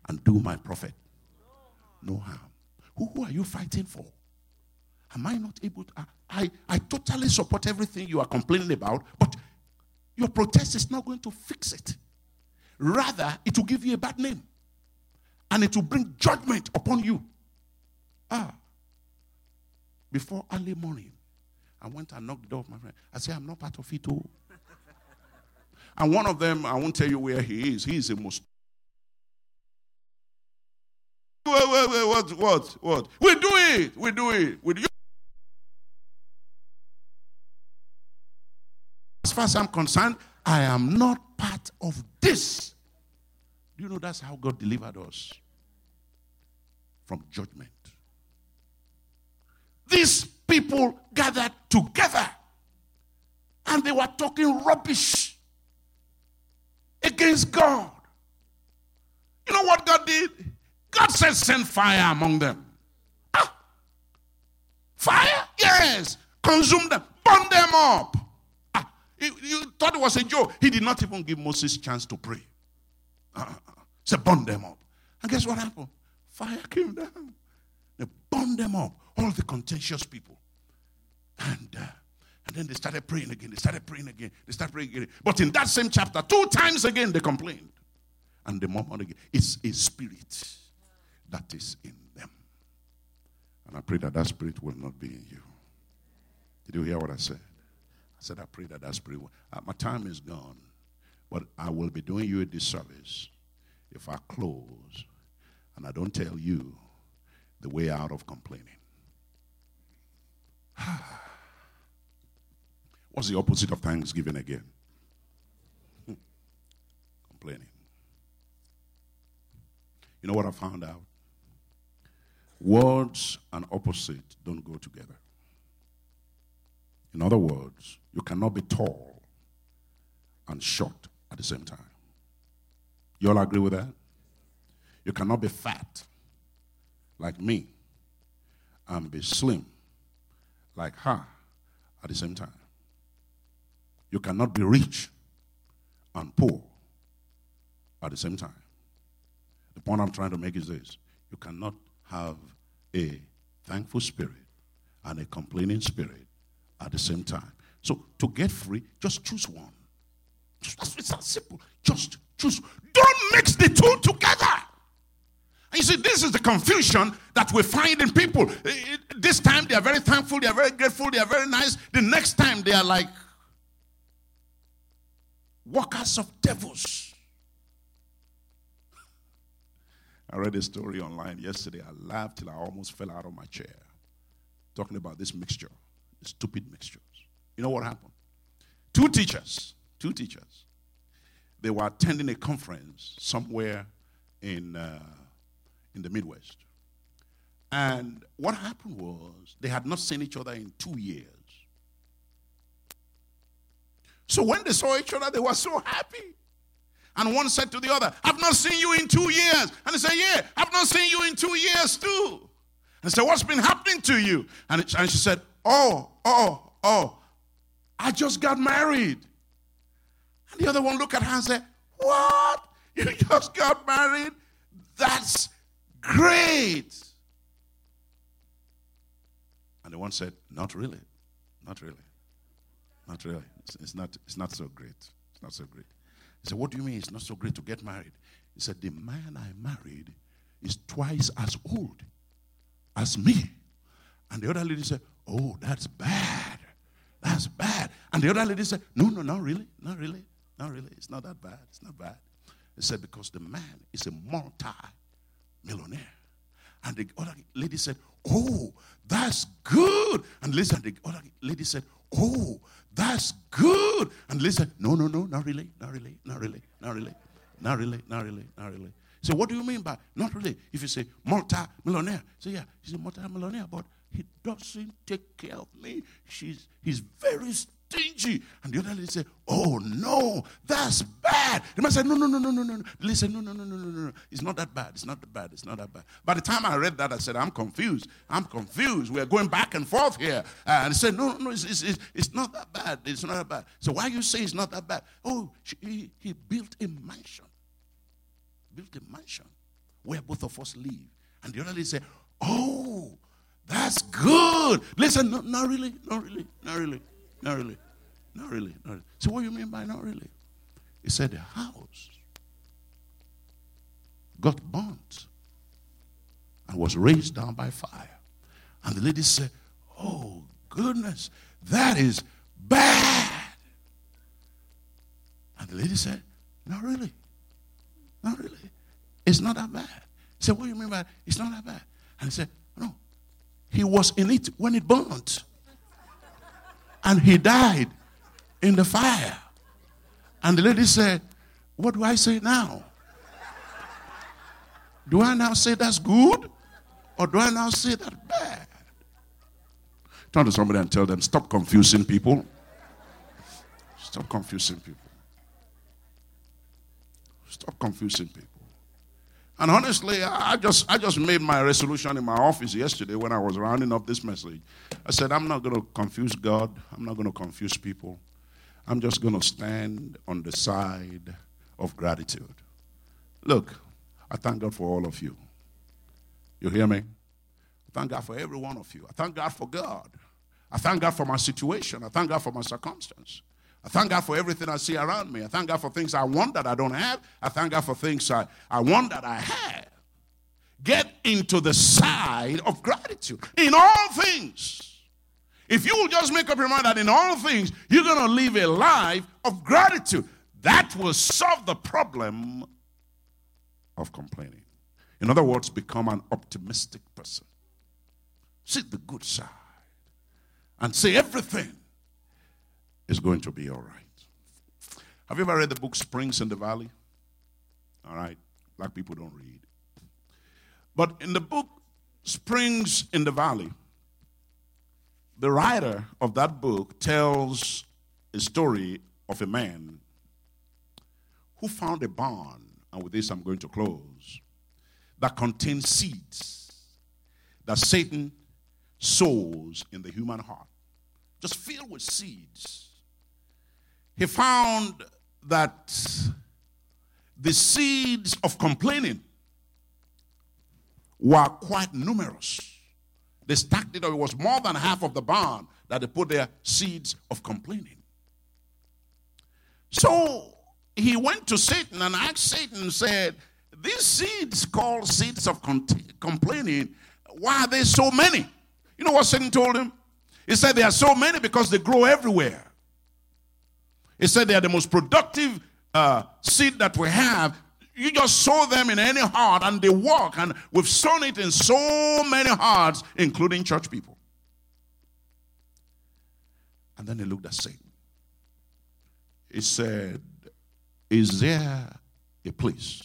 And do my prophet no harm. Who, who are you fighting for? Am I not able to? I, I, I totally support everything you are complaining about, but your protest is not going to fix it. Rather, it will give you a bad name and it will bring judgment upon you. Ah. Before early morning, I went and knocked the door of my friend. I said, I'm not part of it all. and one of them, I won't tell you where he is. He is a most. Wait, wait, wait, what, what, what? We do it. We do it. We do it. As far as I'm concerned, I am not part of this. Do you know that's how God delivered us from judgment? These people gathered together and they were talking rubbish against God. You know what God did? God said, send fire among them. Ah, fire? Yes. Consume them, burn them up. Ah, you thought it was a joke. He did not even give Moses chance to pray. Uh, said, burn them up. And guess what happened? Fire came down. They burned them up all the contentious people. And, uh, and then they started praying again. They started praying again. They started praying again. But in that same chapter, two times again, they complained. And they murmured again. It's a spirit that is in them. And I pray that that spirit will not be in you. Did you hear what I said? I said, I pray that that spirit will. Uh, my time is gone. But I will be doing you a disservice if I close and I don't tell you the way out of complaining. What's the opposite of thanksgiving again? Hmm. Complaining. You know what I found out? Words and opposite don't go together. In other words, you cannot be tall and short at the same time. You all agree with that? You cannot be fat like me and be slim like her at the same time. You cannot be rich and poor at the same time. The point I'm trying to make is this you cannot have a thankful spirit and a complaining spirit at the same time. So to get free, just choose one. It's that simple. Just choose. Don't mix the two together. And you see, this is the confusion that we find in people. Eh, eh, this time they are very thankful, they are very grateful, they are very nice. The next time they are like workers of devils. I read a story online yesterday. I laughed till I almost fell out of my chair. Talking about this mixture, stupid mixtures. You know what happened? Two teachers, two teachers, they were attending a conference somewhere in. Uh, in the Midwest. And what happened was they had not seen each other in two years. So when they saw each other, they were so happy. And one said to the other, I've not seen you in two years. And they said, Yeah, I've not seen you in two years too. And said, What's been happening to you? And, and she said, Oh, oh, oh, I just got married. And the other one looked at her and said, What? You just got married? That's Great. And the one said, Not really. Not really. Not really. It's, not, it's not so great. It's not so great. He said, What do you mean it's not so great to get married? He said, The man I married is twice as old as me. And the other lady said, Oh, that's bad. That's bad. And the other lady said, No, no, not really. Not really. Not really. It's not that bad. It's not bad. He said, Because the man is a multi millionaire. And the other lady said, Oh, that's good. And listen, the other lady said, Oh, that's good. And listen, no, no, no, not really, not really, not really, not really, not really, not really, not really. So what do you mean by not really? If you say multi-millionaire, say yeah, he's a multi-millionaire, but he doesn't take care of me. She's, he's very stingy. And the other lady said, Oh no, that's bad. The man said, No, no, no, no, no, no. Said, No, no, no, no, no, no. It's not that bad. It's not that bad. It's not that bad. By the time I read that, I said, I'm confused. I'm confused. We're going back and forth here. And he said, No, no, it's, it's, it's, it's not that bad. It's not that bad. So why you say it's not that bad? Oh, he, he built a mansion. Built a mansion where both of us live. And the other lady said, Oh, that's good. Listen, no, not really, not really, not really, not really, not really, not really. So what do you mean by not really? He said the house got burnt and was razed down by fire. And the lady said, Oh, goodness, that is bad. And the lady said, Not really. Not really. It's not that bad. He said, What do you mean by it? It's not that bad? And he said, No. He was in it when it burned. And he died in the fire. And the lady said, What do I say now? Do I now say that's good? Or do I now say that bad? Turn to somebody and tell them, Stop confusing people. Stop confusing people. Stop confusing people. And honestly, I just I just made my resolution in my office yesterday when I was rounding up this message. I said, I'm not going to confuse God. I'm not going to confuse people. I'm just going to stand on the side of gratitude. Look, I thank God for all of you. You hear me? I thank God for every one of you. I thank God for God. I thank God for my situation. I thank God for my circumstance. I thank God for everything I see around me. I thank God for things I want that I don't have. I thank God for things I, I want that I have. Get into the side of gratitude in all things. If you will just make up your mind that in all things you're going to live a life of gratitude, that will solve the problem of complaining. In other words, become an optimistic person. See the good side and say everything is going to be all right. Have you ever read the book Springs in the Valley? All right. Black people don't read. But in the book Springs in the Valley, the writer of that book tells a story of a man who found a barn, and with this I'm going to close, that contains seeds that Satan sows in the human heart, just filled with seeds he found that the seeds of complaining were quite numerous. They stacked it up. It was more than half of the barn that they put their seeds of complaining. So he went to Satan and asked Satan, said, These seeds called seeds of complaining, why are there so many? You know what Satan told him? He said, There are so many because they grow everywhere. He said they are the most productive uh, seed that we have. You just sow them in any heart and they walk. And we've sown it in so many hearts, including church people. And then he looked at Satan. He said, Is there a place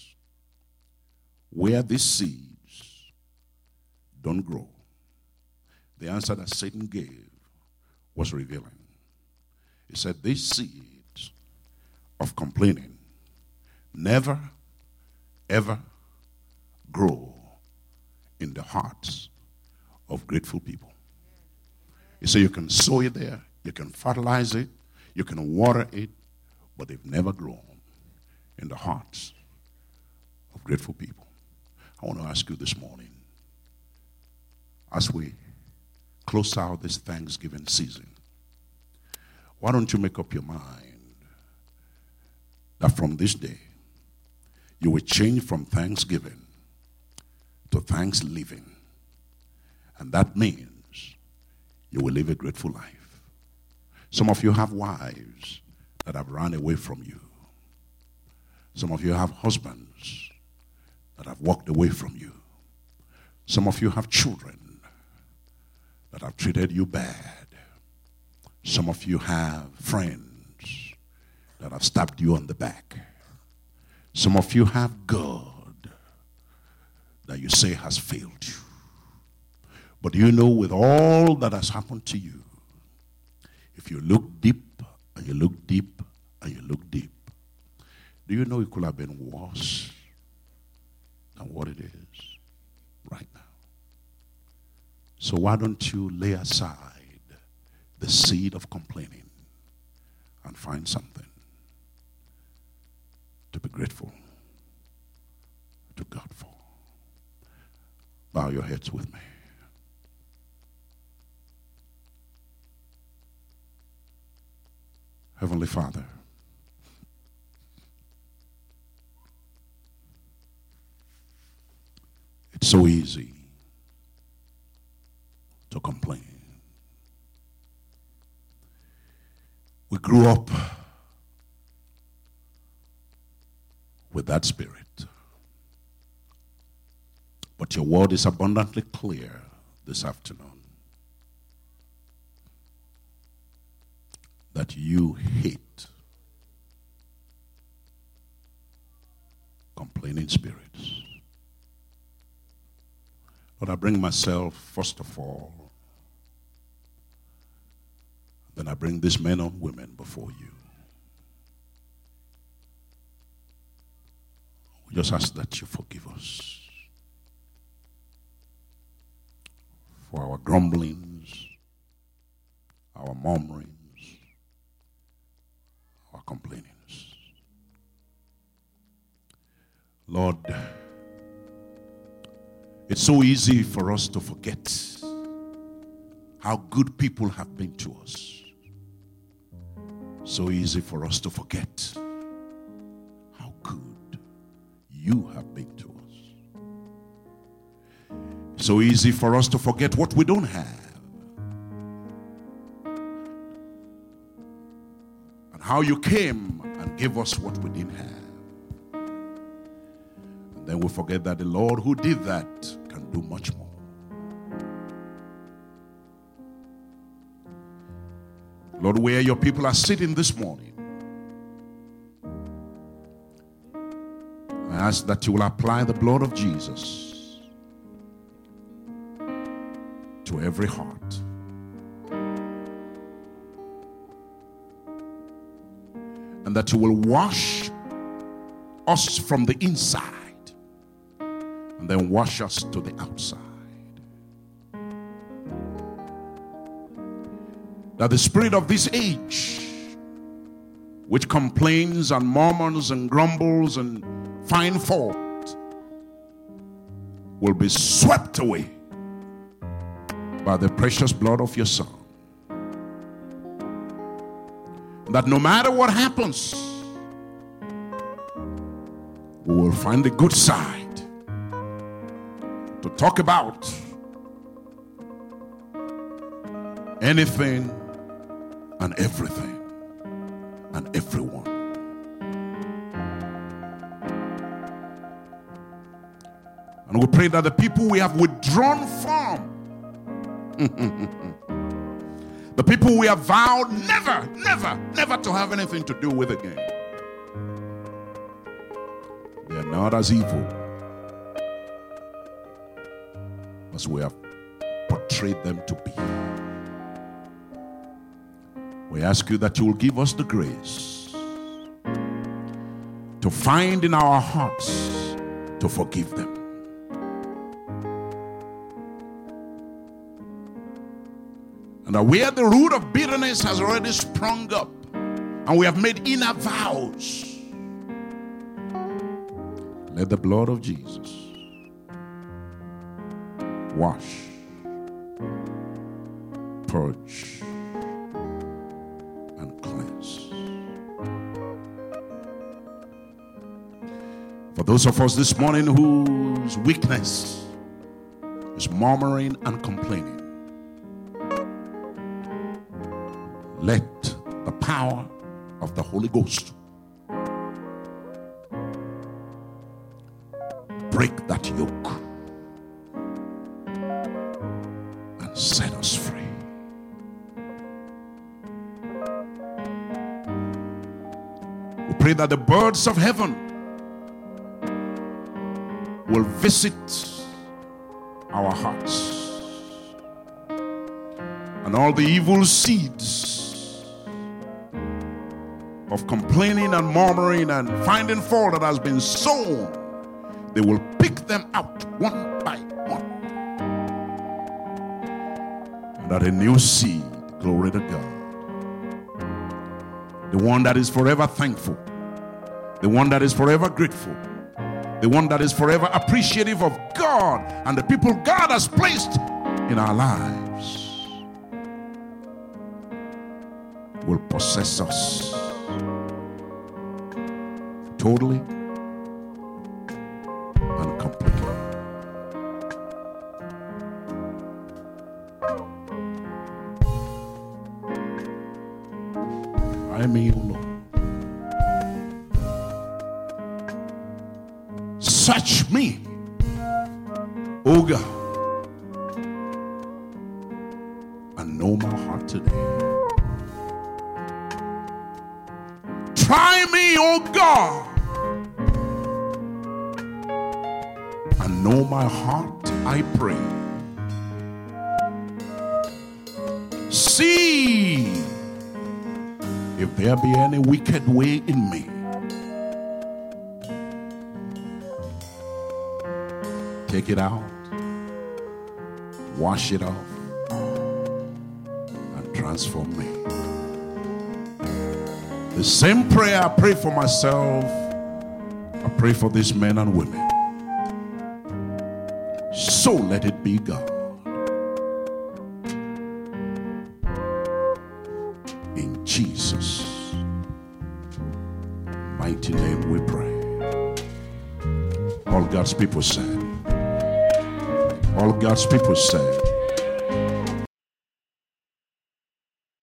where these seeds don't grow? The answer that Satan gave was revealing. He said, These seeds of complaining never, ever grow in the hearts of grateful people. You say you can sow it there, you can fertilize it, you can water it, but they've never grown in the hearts of grateful people. I want to ask you this morning, as we close out this Thanksgiving season, why don't you make up your mind that from this day, you will change from thanksgiving to thanks living. And that means you will live a grateful life. Some of you have wives that have run away from you. Some of you have husbands that have walked away from you. Some of you have children that have treated you bad. Some of you have friends have stabbed you on the back. Some of you have God that you say has failed you. But you know, with all that has happened to you, if you look deep and you look deep and you look deep, do you know it could have been worse than what it is right now? So why don't you lay aside the seed of complaining and find something to be grateful to God for? Bow your heads with me. Heavenly Father, it's so easy to complain. We grew up with that spirit. But your word is abundantly clear this afternoon that you hate complaining spirits. But I bring myself, first of all, then I bring these men and women before you. Just ask that you forgive us for our grumblings, our murmurings, our complainings. Lord, it's so easy for us to forget how good people have been to us. So easy for us to forget you have been to us. So easy for us to forget what we don't have. And how you came and gave us what we didn't have. And then we forget that the Lord who did that can do much more. Lord, where your people are sitting this morning, ask that you will apply the blood of Jesus to every heart. And that you will wash us from the inside and then wash us to the outside. that the spirit of this age, which complains and murmurs and grumbles and finds fault, will be swept away by the precious blood of your Son. That no matter what happens, we will find the good side to talk about anything and everything and everyone. And we pray that the people we have withdrawn from, the people we have vowed never, never, never to have anything to do with again, they are not as evil as we have portrayed them to be. We ask you that you will give us the grace to find in our hearts to forgive them. Where the root of bitterness has already sprung up and we have made inner vows, let the blood of Jesus wash, purge, and cleanse. For those of us this morning whose weakness is murmuring and complaining, power of the Holy Ghost break that yoke and set us free. We pray that the birds of heaven will visit our hearts And all the evil seeds of complaining and murmuring and finding fault that has been sown, they will pick them out one by one. And that a new seed, glory to God. The one that is forever thankful, the one that is forever grateful, the one that is forever appreciative of God and the people God has placed in our lives will possess us totally and completely. I mean. Search me, O God, there be any wicked way in me. Take it out, wash it off, and transform me. The same prayer I pray for myself, I pray for these men and women. So let it be God. People said. All God's people said.